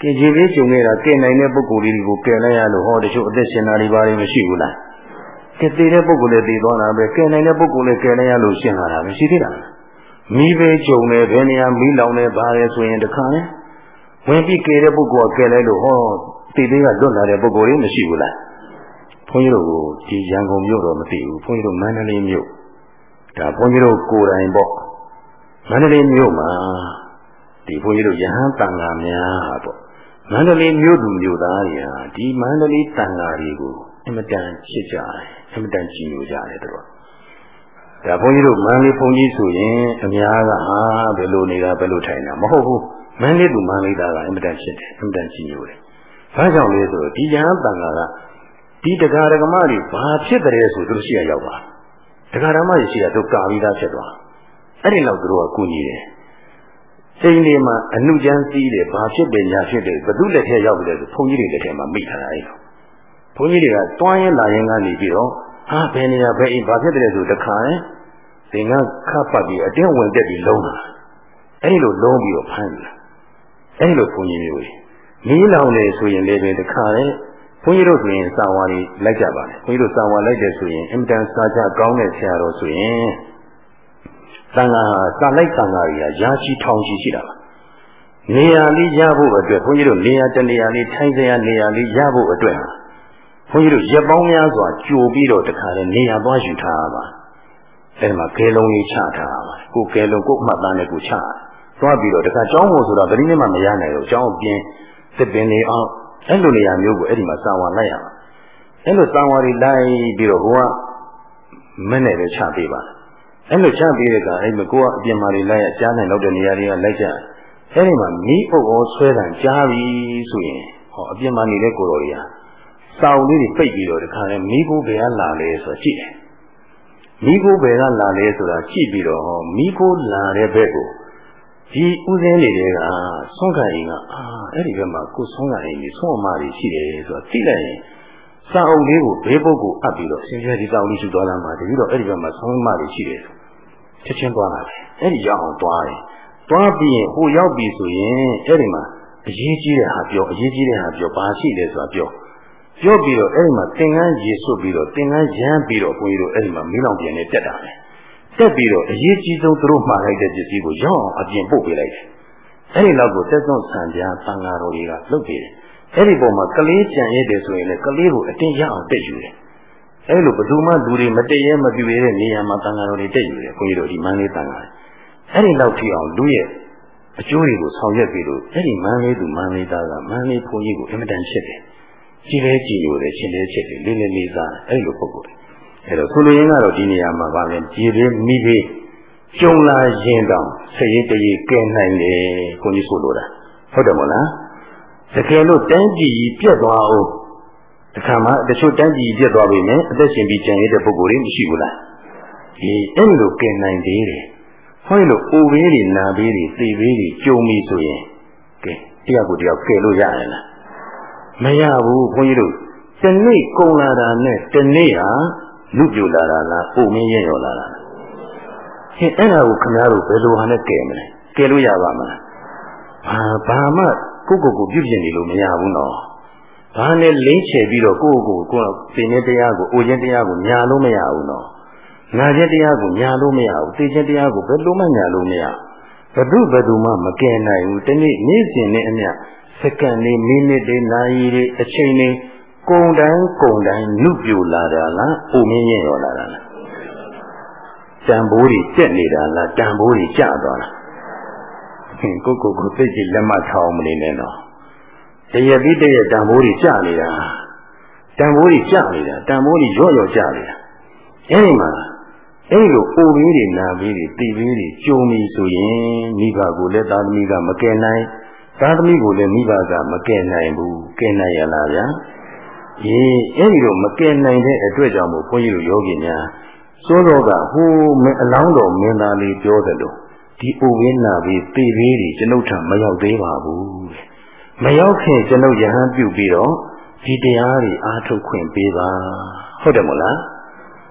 ကဲရေဘေးကြုံခဲ့တာကဲနိုင်တဲ့ပုဂ္ဂိုလ်တွေကိုကဲလိုက်ရလို့ဟောတချို့အသက်ရှင်တာတွေဘာတွေမရှိဘူးလားကဲတည်တဲ့ပုဂ္ဂိုလ်လည်းတည်သွားတာပဲကဲနိုင်တဲ့ပုဂ္ဂိုလ်လည်းကဲနိုင်ရလို့ရှင်းလာတာပဲရှိသေးတာ မိဘေးကြုံတယ်ဘယ်နေရာမိလောင်နေပါလဲဆိုရင်တခါလဲဝင်ပြီးကဲတဲ့ပုဂ္ဂိုလ်ကကဲလိုက်လို့ဟောတည်သေးကလွတ်လာတဲ့ပုဂ္ဂိုလ်တွေမရှိဘူးလားဘုန်းကြီးတို့ကိုဒီရန်ကုန်မြို့တော့မသိဘူးဘုန်းကြီးတို့မန္တလေးမြို့ဒါဘုန်းကြီးတို့ကိုယ်တိုင်ပေါ့မန္တလေးမြို့မှာဒီဘုန်းကြီးတို့ယဟန်တန်ဃာများပေါ့မန္တလေးမြို့သူမြို့သားတွေဟာဒီမန္တလေးတန်ဃာတွေကိုအမတန်ချစ်ကြတယ်အမတန်ကြည်ညိုကြတယ်တို့ ဒါဘုန်းကြီးတို့မန္တလေးဘုန်းကြီးဆိုရင်အများကဟာဘယ်လိုနေတာဘယ်လိုထိုင်တာမဟုတ်ဘူးမန္တလေးသူမန္တလေးသားကအမတန်ချစ်တယ်အမတန်ကြည်ညိုတယ်ဘာကြောင့်လဲဆိုတော့ဒီယဟန်တန်ဃာကဒီတရားဓမ္မတွေဘာဖြစ်တယ်ဆိုသူတို့ရှိရရောက်ပါတရားဓမ္မတွေရှိရသူကာပြီးသားဖြစ်သွားအဲ့ဒီလောက်သူတို့ကကူညီတယ်စိတ်လေးမှာအနုချမ်းစည်းတယ်ဘာဖြစ်တယ်ညာဖြစ်တယ်ဘသူလက်ထဲရောက်တယ်ဆိုဘုန်းကြီးတွေလက်ထဲမှာမိထားတာအဲ့လိုဘုန်းကြီးတွေကတွန်းရင်လာရင်ကနေပြီးတော့ဟာဘယ်နေရာဘယ်အိမ်ဘာဖြစ်တယ်ဆိုတခါရင် သင်္ကခတ်ပတ်ပြီးအတင်းဝင်တက်ပြီးလုံးတာအဲ့ဒီလိုလုံးပြီးတော့ဖမ်းလာအဲ့ဒီလိုဘုန်းကြီးမျိုးကြီးမီးလောင်နေဆိုရင်လည်းတခါလေဘုန်းကြီးတို့ဆိုရင်စာဝါတွေလိုက်ကြပါလေဘုန်းကြီးတို့စာဝါလိုက်တယ်ဆိုရင်အင်တန်စာကြကောင်းတဲ့ဆရာတော်ဆိုရင်တန်ခါစာလိုက်တန်ခါကြီးရာရှိထောင်ရှိရှိတာပါနေရာလေးရဖို့အတွက်ဘုန်းကြီးတို့နေရာတနေရာလေးထိုင်စရာနေရာလေးရဖို့အတွက်ဘုန်းကြီးတို့ရက်ပေါင်းများစွာကြိုပြီးတော့တခါလေနေရာသွားယူထားပါ အဲဒီမှာကဲလုံးလေးချထားပါကိုကဲလုံးကိုမှတ်သားနဲ့ကိုချသွားပြီးတော့တခါကျောင်းမို့ဆိုတာဗတိနဲ့မှမရနိုင်တော့ကျောင်းပြင်သစ်ပင်တွေအောင်အဲ့လိုနေရာမျိုးကိုအဲ့ဒီမှာစာဝါလိုက်ရမှာအဲ့လိုစာဝါတွေလိုက်ပြီးတော့ဟိုကမနဲ့ပဲချပေးပါအဲ့လိုချပေးတဲ့ကအဲ့လိုကိုကအပြင်မှာတွေလိုက်ရကြားနိုင်တော့တဲ့နေရာတွေကလိုက်ကြအဲ့ဒီမှာမီးအုပ်ဩဆွဲတံကြားပြီဆိုရင်ဟောအပြင်မှာနေတဲ့ကိုတော်တွေကစောင်းလေးတွေပိတ်ပြီးတော့တခါလဲမီးကိုဘယ်ကလာလဲဆိုတော့ကြည့်တယ် မီးကိုဘယ်ကလာလဲဆိုတာကြည့်ပြီးတော့မီးကိုလာတဲ့ဘက်ကိုဒီဥစဉ်တွေကဆွမ်းခံရင်ကအာအဲ့ဒီဘက်မှာကိုဆွမ်းခံရင်ဆွမ်းအမတွေရှိတယ်ဆိုတာသိလိုက်ရင်စာအုပ်လေးကိုဘေးပုတ်ကိုအပ်ပြီးတော့ဆင်ရွှဲဒီစာအုပ်လေးယူသွားလာမှာတပြီးတော့အဲ့ဒီဘက်မှာဆွမ်းအမတွေရှိတယ်ချက်ချင်းသွားလာတယ်အဲ့ဒီရောက်အောင်သွားတယ်သွားပြီးရင်ဟိုရောက်ပြီဆိုရင်အဲ့ဒီမှာအရေးကြီးတဲ့ဟာပြောအရေးကြီးတဲ့ဟာပြောဘာရှိလဲဆိုတာပြော ပြောပြီးတော့အဲ့ဒီမှာသင်္ကန်းရေဆွတ်ပြီးတော့သင်္ကန်းရမ်းပြီးတော့ဘုန်းကြီးတို့အဲ့ဒီမှာမီးလောင်ပြန်နေတက်တာပဲတက်ပြီးတော့အရေးကြီးဆုံးသူတို့မှားလိုက်တဲ့ပစ္စည်းကိုရောက်အောင်အပြင်ပို့ပေးလိုက်တယ်။အဲဒီလောက်ကိုသက်သွန်ဆံပြားသံဃာတော်တွေကလုပ်ပေးတယ်။အဲဒီပုံမှာကလေးကြံရတဲ့ဆိုရင်လည်းကလေးကိုအတင်းရအောင်တက်ယူတယ်။အဲဒီလိုဘယ်သူမှလူတွေမတည့်ရဲမပြည့်ရဲတဲ့နေရာမှာသံဃာတော်တွေတက်ယူတယ်။ခွန်ကြီးတို့ဒီမန္တလေးသံဃာ။အဲဒီလောက်ထိအောင်လူရဲ့အကျိုးတွေကိုဆောင်ရွက်ပြီးလို့အဲဒီမန္တလေးသူမန္တလေးသားကမန္တလေးဘုန်းကြီးကိုအင်မတန်ချစ်တယ်။ ကြည်လဲကြည်လို့တယ်ရှင်လဲချစ်တယ်လေးလေးလေးစားအဲဒီလိုပုဂ္ဂိုလ်အဲ့တော့ဆိုလိုရင်းကတော့ဒီနေရာမှာဗာလဲကြည်သေးမိသေးကျုံလာရင်တောင်ဆရေတရေကဲနိုင်တယ်ခွန်ကြီးဆိုလိုတာဟုတ်တယ်မလားတကယ်လို့တန်းကြည်ပြတ်သွားအောင်တခါမှတချို့တန်းကြည်ပြတ်သွားပြီနဲ့အသက်ရှင်ပြီးကြံရတဲ့ပုဂ္ဂိုလ်တွေမရှိဘူးလားဒီအဲ့လိုကဲနိုင်သေးတယ်ဟောလို့အိုဘေးတွေနာဘေးတွေသေဘေးတွေကြုံပြီဆိုရင်ကဲတရားကိုတရားကဲလို့ရရလား မရဘူးခွန်ကြီးတို့တနေ့ကုံလာတာနဲ့တနေ့ဟာလူပြိုလာတာလားပုံမင်းရဲ့ရောလာတာဟင်အဲ့ဒါကိုခင်ဗျားတို့ဘယ်လိုဟာနဲ့ကဲမလဲကဲလို့ရပါမလားဘာဘာမှကိုကိုကိုပြုပြင်နေလို့မရဘူးနော်ဘာနဲ့လိမ့်ချယ်ပြီးတော့ကိုကိုကိုကိုသင်ခြင်းတရားကိုအိုခြင်းတရားကိုညာလို့မရဘူးနော်ညာခြင်းတရားကိုညာလို့မရဘူးသိခြင်းတရားကိုဘယ်လိုမှညာလို့မရဘသူဘသူမှမကယ်နိုင်ဘူးဒီနေ့နေ့စဉ်နဲ့အမျှ စက္ကန့်တွေမိနစ်တွေနာရီတွေအချိန်တွေကုံတိုင်းကုံတိုင်းနုပြူလာတာလားပုံမင်းရင်ရောလာတာလားတန်ဖိုးတွေတက်နေတာလားတန်ဖိုးတွေကျသွားလားဟင်ကိုကိုကိုသိကြည့်လက်မထောင်မနေနဲ့တော့တရပြီးတရတန်ဖိုးတွေကျနေတာတန်ဖိုးတွေကျနေတာတန်ဖိုးတွေရော့ရော့ကျနေတာအဲဒီမှာအဲဒီလိုအိုပြီးတွေနာပြီးတွေတီပြီးတွေကြုံပြီဆိုရင်မိဘကိုလည်းသာသမီကမကယ်နိုင် သာသမီကိုလည်းမိဘကမကယ်နိုင်ဘူးကယ်နိုင်ရလားဗျာအေးအဲ့ဒီတော့မကယ်နိုင်တဲ့အတွက်ကြောင့်မို့ဘုန်းကြီးတို့ယောဂီများစိုးတော့ကဟိုမင်းအလောင်းတော်မင်းသားလေးပြောတယ်လို့ဒီအိုဝင်းနာပြီးသေသေးတွေကျွန်ုပ်ထမရောက်သေးပါဘူးမရောက်ခင်ကျွန်ုပ်ယဟန်ပြုတ်ပြီးတော့ဒီတရားတွေအားထုတ်ခွင့်ပေးပါဟုတ်တယ်မလား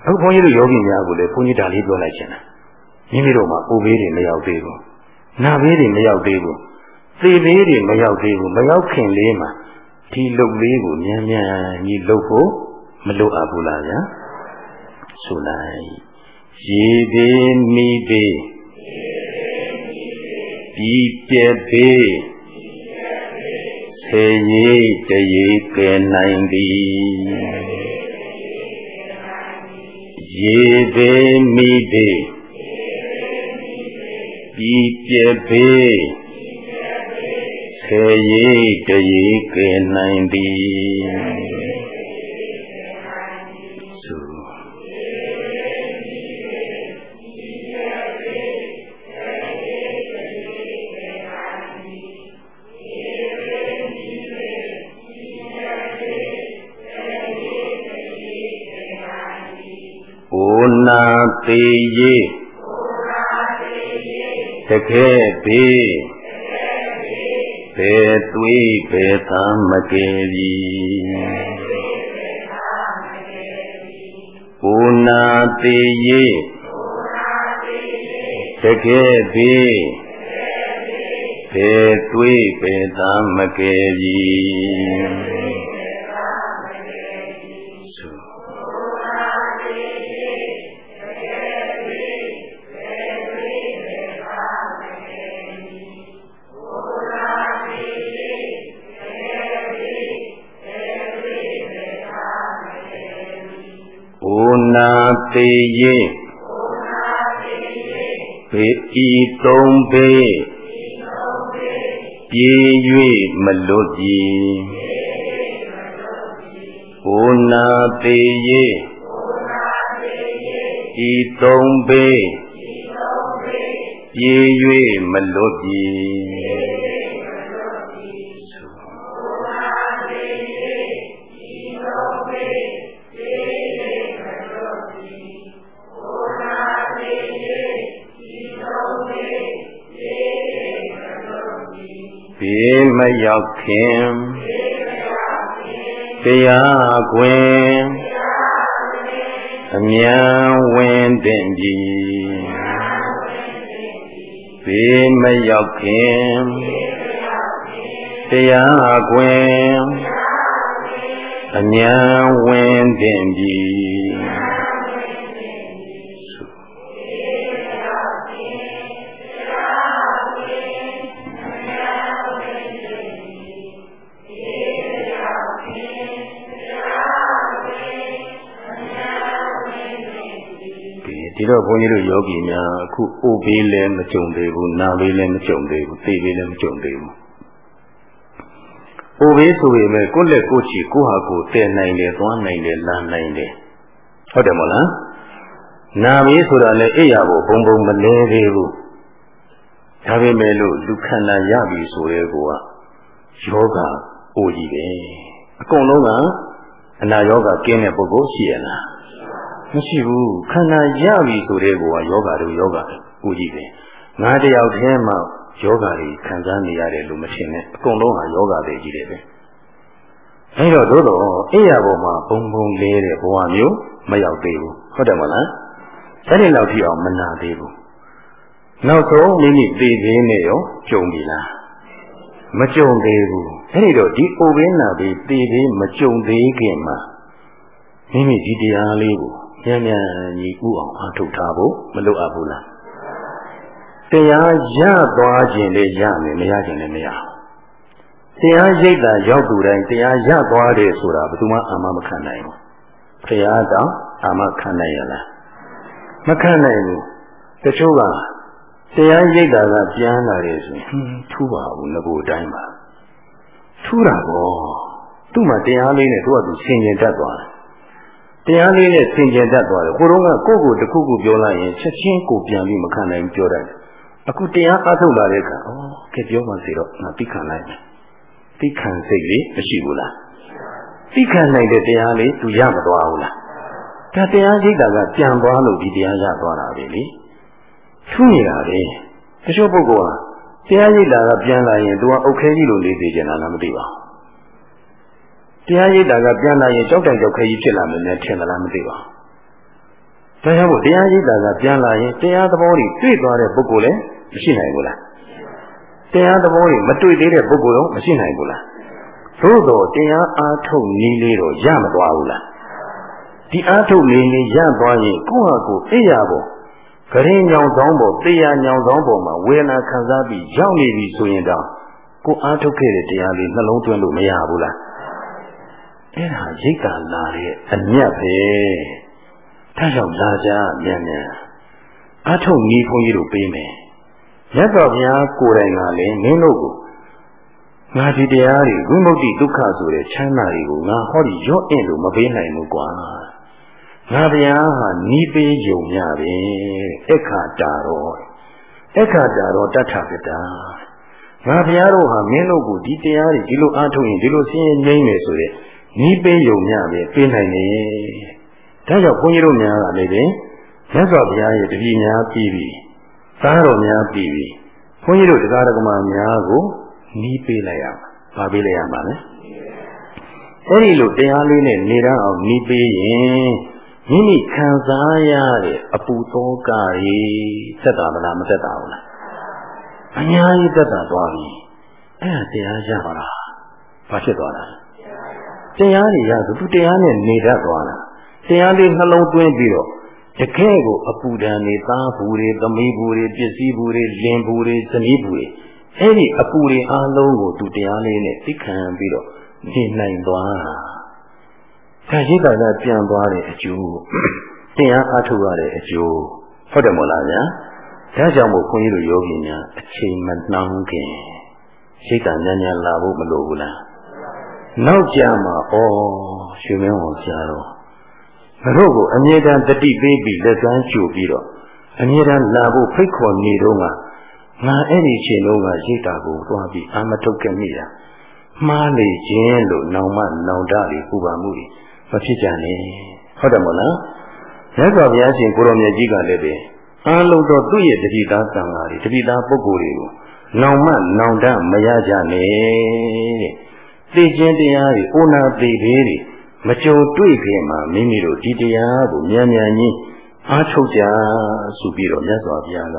အခုဘုန်းကြီးတို့ယောဂီများကိုလည်းဘုန်းကြီးဒါလေးပြောလိုက်ချင်တာမိမိတို့မှာအိုဘေးတွေမရောက်သေးဘူးနာဘေးတွေမရောက်သေးဘူး သေဘေးတွေမရောက်သေးဘူးမရောက်ခင်လေးမှာဒီလုတ်လေးကိုမြန်မြန်ကြီးလုတ်ဖို့မလိုအပ်ဘူးလားဗျာဆိုလိုက်ရေသေးမိသေးပြီးပြဲသေးဆေရီတရေကဲနိုင်သည်ရေသေးမိသေးပြီးပြဲသေး ခေရိတရေကဲနိုင်သည်သုဩနာသေးရေတကဲ့ပေ ဘယ်သွေးဘယ်သားမကယ်ပြီဘုနာတေရေတကယ်ပြီဘယ်သွသွေးပေသမကယ်ပြီ သေးရင်ဘေဤသုံးဘေးပြေး၍မလွတ်ပြီဘုနာသေးရင်ဤသုံးဘေးပြေး၍မလွတ်ပြီ မရောက်ခင်တရားကွင်အမြန်ဝင်တင်ပြီဘေးမရောက်ခင်တရားကွင်အမြန်ဝင်တင်ပြီ တော့ဘုန်းကြီးတို့ယောဂီများအခုအိုဘေးလည်းမကြုံသေးဘူးနာဘေးလည်းမကြုံသေးဘူးသိဘေးလည်းမကြုံသေးဘူးအိုဘေးဆိုပေမဲ့ကိုယ့်လက်ကိုယ်ချီကိုယ့်ဟာကိုယ်တည်နိုင်တယ်သွားနိုင်တယ်လမ်းနိုင်တယ်ဟုတ်တယ်မဟုတ်လားနာဘေးဆိုတာလည်းအိယာကိုဘုံဘုံမလဲသေးဘူးဒါပေမဲ့လို့လူခန္ဓာရပြီဆိုတဲ့ကောယောဂအိုကြီးပဲအကုန်လုံးကအနာယောဂကင်းတဲ့ပုဂ္ဂိုလ်ရှိရလား မရှိဘူးခန္ဓာရပြီဆိုတဲ့ကောယောဂတို့ယောဂကိုကြီးပဲငါတယောက်တည်းမှယောဂတွေခံစားနေရတယ်လို့မထင်နဲ့အကုန်လုံးဟာယောဂတွေကြီးတယ်ပဲအဲတော့သို့တော့အိယာပေါ်မှာဘုံဘုံလေးတဲ့ဘဝမျိုးမရောက်သေးဘူးဟုတ်တယ်မလားအဲ့ဒီလောက်ထိအောင်မနာသေးဘူးနောက်ဆုံးမိမိသိသေးနဲ့ရောကြုံပြီလားမကြုံသေးဘူးအဲ့ဒီတော့ဒီအိုဘင်းနာပြီးသိသေးမကြုံသေးခင်မှာမိမိဒီတရားလေးကို မြန်မြန်ကြီးဥအောင်အားထုတ်ထားဖို့မလိုအပ်ဘူးလားတရားရသွားခြင်းလည်းရမယ်မရခြင်းလည်းမရတရားရိပ်တာရောက်သူတိုင်းတရားရသွားတယ်ဆိုတာဘယ်သူမှအာမမခံနိုင်ဘူးတရားတော့အာမခံနိုင်ရလားမခံနိုင်ဘူးတချို့ကတရားရိပ်တာကပြန်လာတယ်ဆိုရင်ထူပါဘူးငကိုတိုင်းပါထူတာပေါ့သူ့မှာတရားလေးနဲ့သူကသူဆင်ញင်တတ်သွားတယ် တရားလေးနဲ့သင်ကျင်တတ်သွားတယ်ကိုတော့ကကိုယ့်ကိုတစ်ခုခုပြောလိုက်ရင်ချက်ချင်းကိုပြန်ပြီးမခံနိုင်ပြောတတ်တယ်အခုတရားအားထုတ်လာတဲ့အခါဩကဲပြောမှစီတော့ငါသိခံလိုက်မယ်သိခံစိတ်လေးမရှိဘူးလားသိခံနိုင်တဲ့တရားလေးသူရမသွားဘူးလားဒါတရားရိပ်တာကပြန်သွားလို့ဒီတရားရသွားတာပဲလေထူးနေတာလေတချို့ပုဂ္ဂိုလ်ဟာတရားရိပ်တာကပြန်လာရင်သူကအုတ်ခဲကြီးလိုလေးသေးကြတာလားမသိပါဘူး တရားရိပ်တာကပြန်လာရင်ကြောက်တိုင်ကြောက်ခဲကြီးဖြစ်လာမယ်နဲ့ထင်သလားမသိပါဘူးဒါကြောင့်မို့တရားရိပ်တာကပြန်လာရင်တရားသဘောတွေတွေ့သွားတဲ့ပုဂ္ဂိုလ်လည်းမရှိနိုင်ဘူးလားတရားသဘောတွေမတွေ့သေးတဲ့ပုဂ္ဂိုလ်တော့မရှိနိုင်ဘူးလားသို့တော့တရားအားထုတ်နည်းလေးတော့ရမသွားဘူးလားဒီအားထုတ်နည်းလေးရသွားရင်ကိုယ့်ဟာကိုယ်သိရဖို့ဂရင်ညောင်ဆောင်ပေါ်တရားညောင်ဆောင်ပေါ်မှာဝေဒနာခံစားပြီးရောက်နေပြီဆိုရင်တော့ကိုအားထုတ်ခဲ့တဲ့တရားလေးနှလုံးသွင်းလို့မရဘူးလား အဲ့ဒါရိတ်တာလာတဲ့အမြတ်ပဲဒါကြောင့်လာကြမြန်မြန်အထုတ်ဤခွန်ကြီးတို့ပေးမယ်မြတ်စွာဘုရားကိုယ်တိုင်ကလည်းမင်းတို့ကိုငါဒီတရားတွေဝိမု ക്തി ဒုက္ခဆိုတဲ့ချမ်းသာတွေကိုငါဟောဒီရော့အင့်လို့မပေးနိုင်ဘူးကွာငါဘုရားဟာနီးပေးယုံညပဲအခါတာတော့အခါတာတော့တထကတာငါဘုရားတို့ဟာမင်းတို့ကိုဒီတရားတွေဒီလိုအားထုတ်ရင်ဒီလိုဆင်းရဲငြိမ့်မယ်ဆိုတဲ့ နီးပေးယုံများပဲပေးနိုင်တယ်။ဒါကြောင့်ဘုန်းကြီးတို့များကလည်းပဲမြတ်စွာဘုရားရဲ့တပည့်များပြီးပြီ။သားတော်များပြီးပြီ။ဘုန်းကြီးတို့တရားဓမ္မများကိုနီးပေးလိုက်ရမှာ။ဘာပေးလိုက်ရမှာလဲ။အဲဒီလိုတရားလေးနဲ့နေရအောင်နီးပေးရင်မိမိခံစားရတဲ့အပူသောကတွေသက်တာမလားမသက်တာဘူးလား။အများကြီးသက်တာသွားပြီ။အဲ့ဒါတရားရပါလားဘာဖြစ်သွားလဲ တရားတွေရဆိုသူတရားနဲ့နေတတ်သွားတာတရားလေးနှလုံးသွင်းပြီးတော့တကယ်ကိုအပူဒဏ်တွေသားဘူးတွေသမီးဘူးတွေပစ္စည်းဘူးတွေလင်ဘူးတွေဇနီးဘူးတွေအဲ့ဒီအပူတွေအလုံးကိုသူတရားလေးနဲ့သိခံပြီးတော့နေနိုင်သွားတာခါရှိတာကပြန်သွားတဲ့အကျိုးတရားအားထုတ်ရတဲ့အကျိုးဟုတ်တယ်မို့လားဗျာဒါကြောင့်မို့ခွန်ကြီးတို့ယောဂီများအချိန်မနှောင်းခင်ရှိတာညံ့ညံ့လာဖို့မလိုဘူးလား နောက်ကြမှာဩရွှေမင်းဝန်ဆရာတော်ဘတို့ကိုအမြဲတမ်းတတိပေးပြီးလက်ကမ်းချူပြီးတော့အမြဲတမ်းလာဖို့ဖိတ်ခေါ်နေတော့ကငါအဲ့ဒီချိန်လုံးကရှိတာကိုသွားပြီးအာမထုတ်ခဲ့မိတာမှားလေခြင်းလို့နောင်မနောင်တတွေပူပါမှုတွေမဖြစ်ကြနဲ့ဟုတ်တယ်မို့လားမြတ်စွာဘုရားရှင်ကိုရောင်မြတ်ကြီးကလည်းပဲအားလုံးသောသူ့ရဲ့တတိသားတန်ဃာတွေတတိသားပုဂ္ဂိုလ်တွေကိုနောင်မနောင်တမရကြနဲ့တဲ့ သိခြင်းတရားတွေအိုနာသိသေးတွေမကြုံတွေ့ခင်မှာမိမိတို့ဒီတရားကိုမြန်မြန်ကြီးအားထုတ်ကြဆိုပြီးတော့မြတ်စွာဘုရားက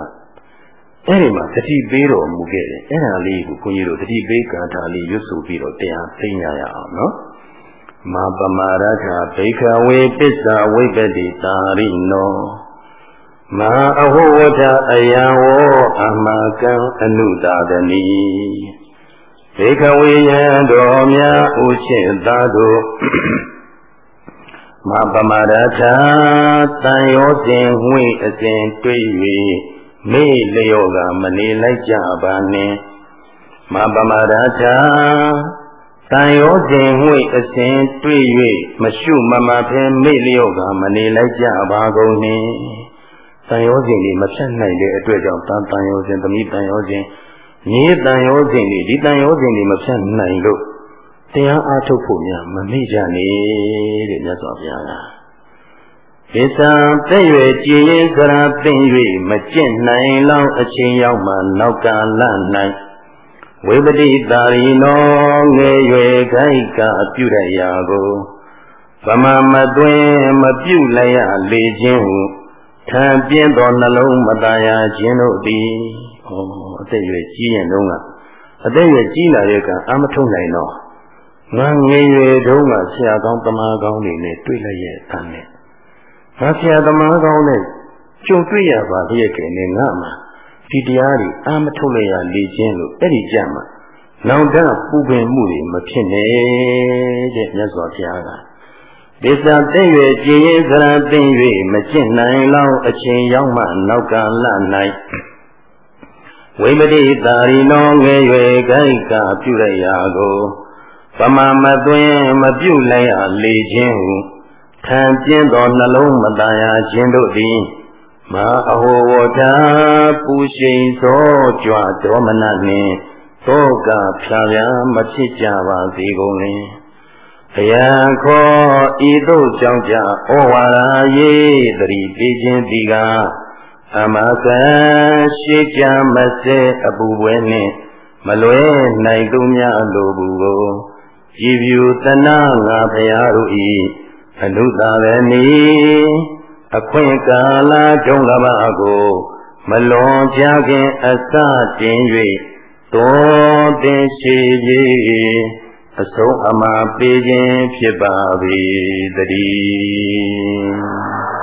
အဲ့ဒီမှာတတိပေးတော်မူခဲ့တယ်အဲ့ဒါလေးကိုခွန်ကြီးတို့တတိပေးကံတာလေးရွတ်ဆိုပြီးတော့တရားသိညာရအောင်နော်မပမာရခဘိခဝေပစ္ဆဝိပတိတာရိနောမဟာအဟောဝထအယံဝောအမကံအနုတာဒနီ ဘေခဝေယံတော်များဥชิตသာတို့မပမာဒထာတန်ရောစဉ်ဝိအစဉ်တွေ့၍မေ့လျော့ကမနေလိုက်ကြပါနှင့်မပမာဒထာတန်ရောစဉ်ဝိအစဉ်တွေ့၍မရှုမမဖဲမေ့လျော့ကမနေလိုက်ကြပါကုန်နှင့်တန်ရောစဉ်တွေမဖြတ်နိုင်တဲ့အတွက်ကြောင့်တန်တန်ရောစဉ်သမီးတန်ရောစဉ် မြေတန်ရောစဉ်တွေဒီတန်ရောစဉ်တွေမဖြတ်နိုင်လို့တရားအားထုတ်ဖို့များမမေ့ကြနဲ့တဲ့မြတ်စွာဘုရားကဣသံတဲ့ရွယ်ကြည်ရင်ကရာသိမ့်၍မကျင့်နိုင်လောက်အချိန်ရောက်မှနောက်ကာလ၌ဝိပတိတာရီနောငယ်ရွယ်ခိုက်ကပြုရရာကိုဗမမသွင်းမပြုလိုက်ရလေခြင်းဟုထံပြင်းသောနှလုံးမตายခြင်းတို့သည်ဩ အသက်ရွယ်ကြီးရင်တုန်းကအသက်ရွယ်ကြီးလာတဲ့ကအာမထုံနိုင်တော့ငါငယ်ရွယ်တုန်းကဆရာကောင်းတမန်ကောင်းတွေနဲ့တွေ့လိုက်ရဲ့အမ်းနဲ့ငါဆရာတမန်ကောင်းနဲ့ကြုံတွေ့ရပါလျက်ခင်နဲ့ငါမှာဒီတရားတွေအာမထုတ်လိုက်ရလေခြင်းလို့အဲ့ဒီကြမှာလောင်တပူပင်မှုတွေမဖြစ်နဲ့တဲ့မြတ်စွာဘုရားကဒေသသိရွယ်ကြည်ရင်စရာသိ၍မကျင့်နိုင်လောက်အချိန်ရောက်မှနောက်ကလ၌ ဝိမတိတာရိနောငယ်၍ဂိုက်ကပြုရရာကိုပမမသွင်းမပြုလိုက်ရလေခြင်းဟုခံပြင်းသောနှလုံးမတန်ရာခြင်းတို့သည်မအဟောဝတာပူရှိန်သောကြွဒေါမနနှင့်သောကဖြာပြမဖြစ်ကြပါစေကုန်လေဘယံခောဤသို့ကြောင့်ကြဩဝါဒရေးတတိပေးခြင်းဒီကား အမကရှိကြမစေအပူပွဲနှင့်မလွဲနိုင်သူများလိုဘူးကိုကြည်ဖြူတနာငါဖရာတို့ဤအနုသာပဲနီအခွင့်ကာလကြုံလာပါကို မလွန်ကြခင်အစတင်၍တောတင်ရှိပြီအဆုံးအမပေးခြင်းဖြစ်ပါ၏တည်း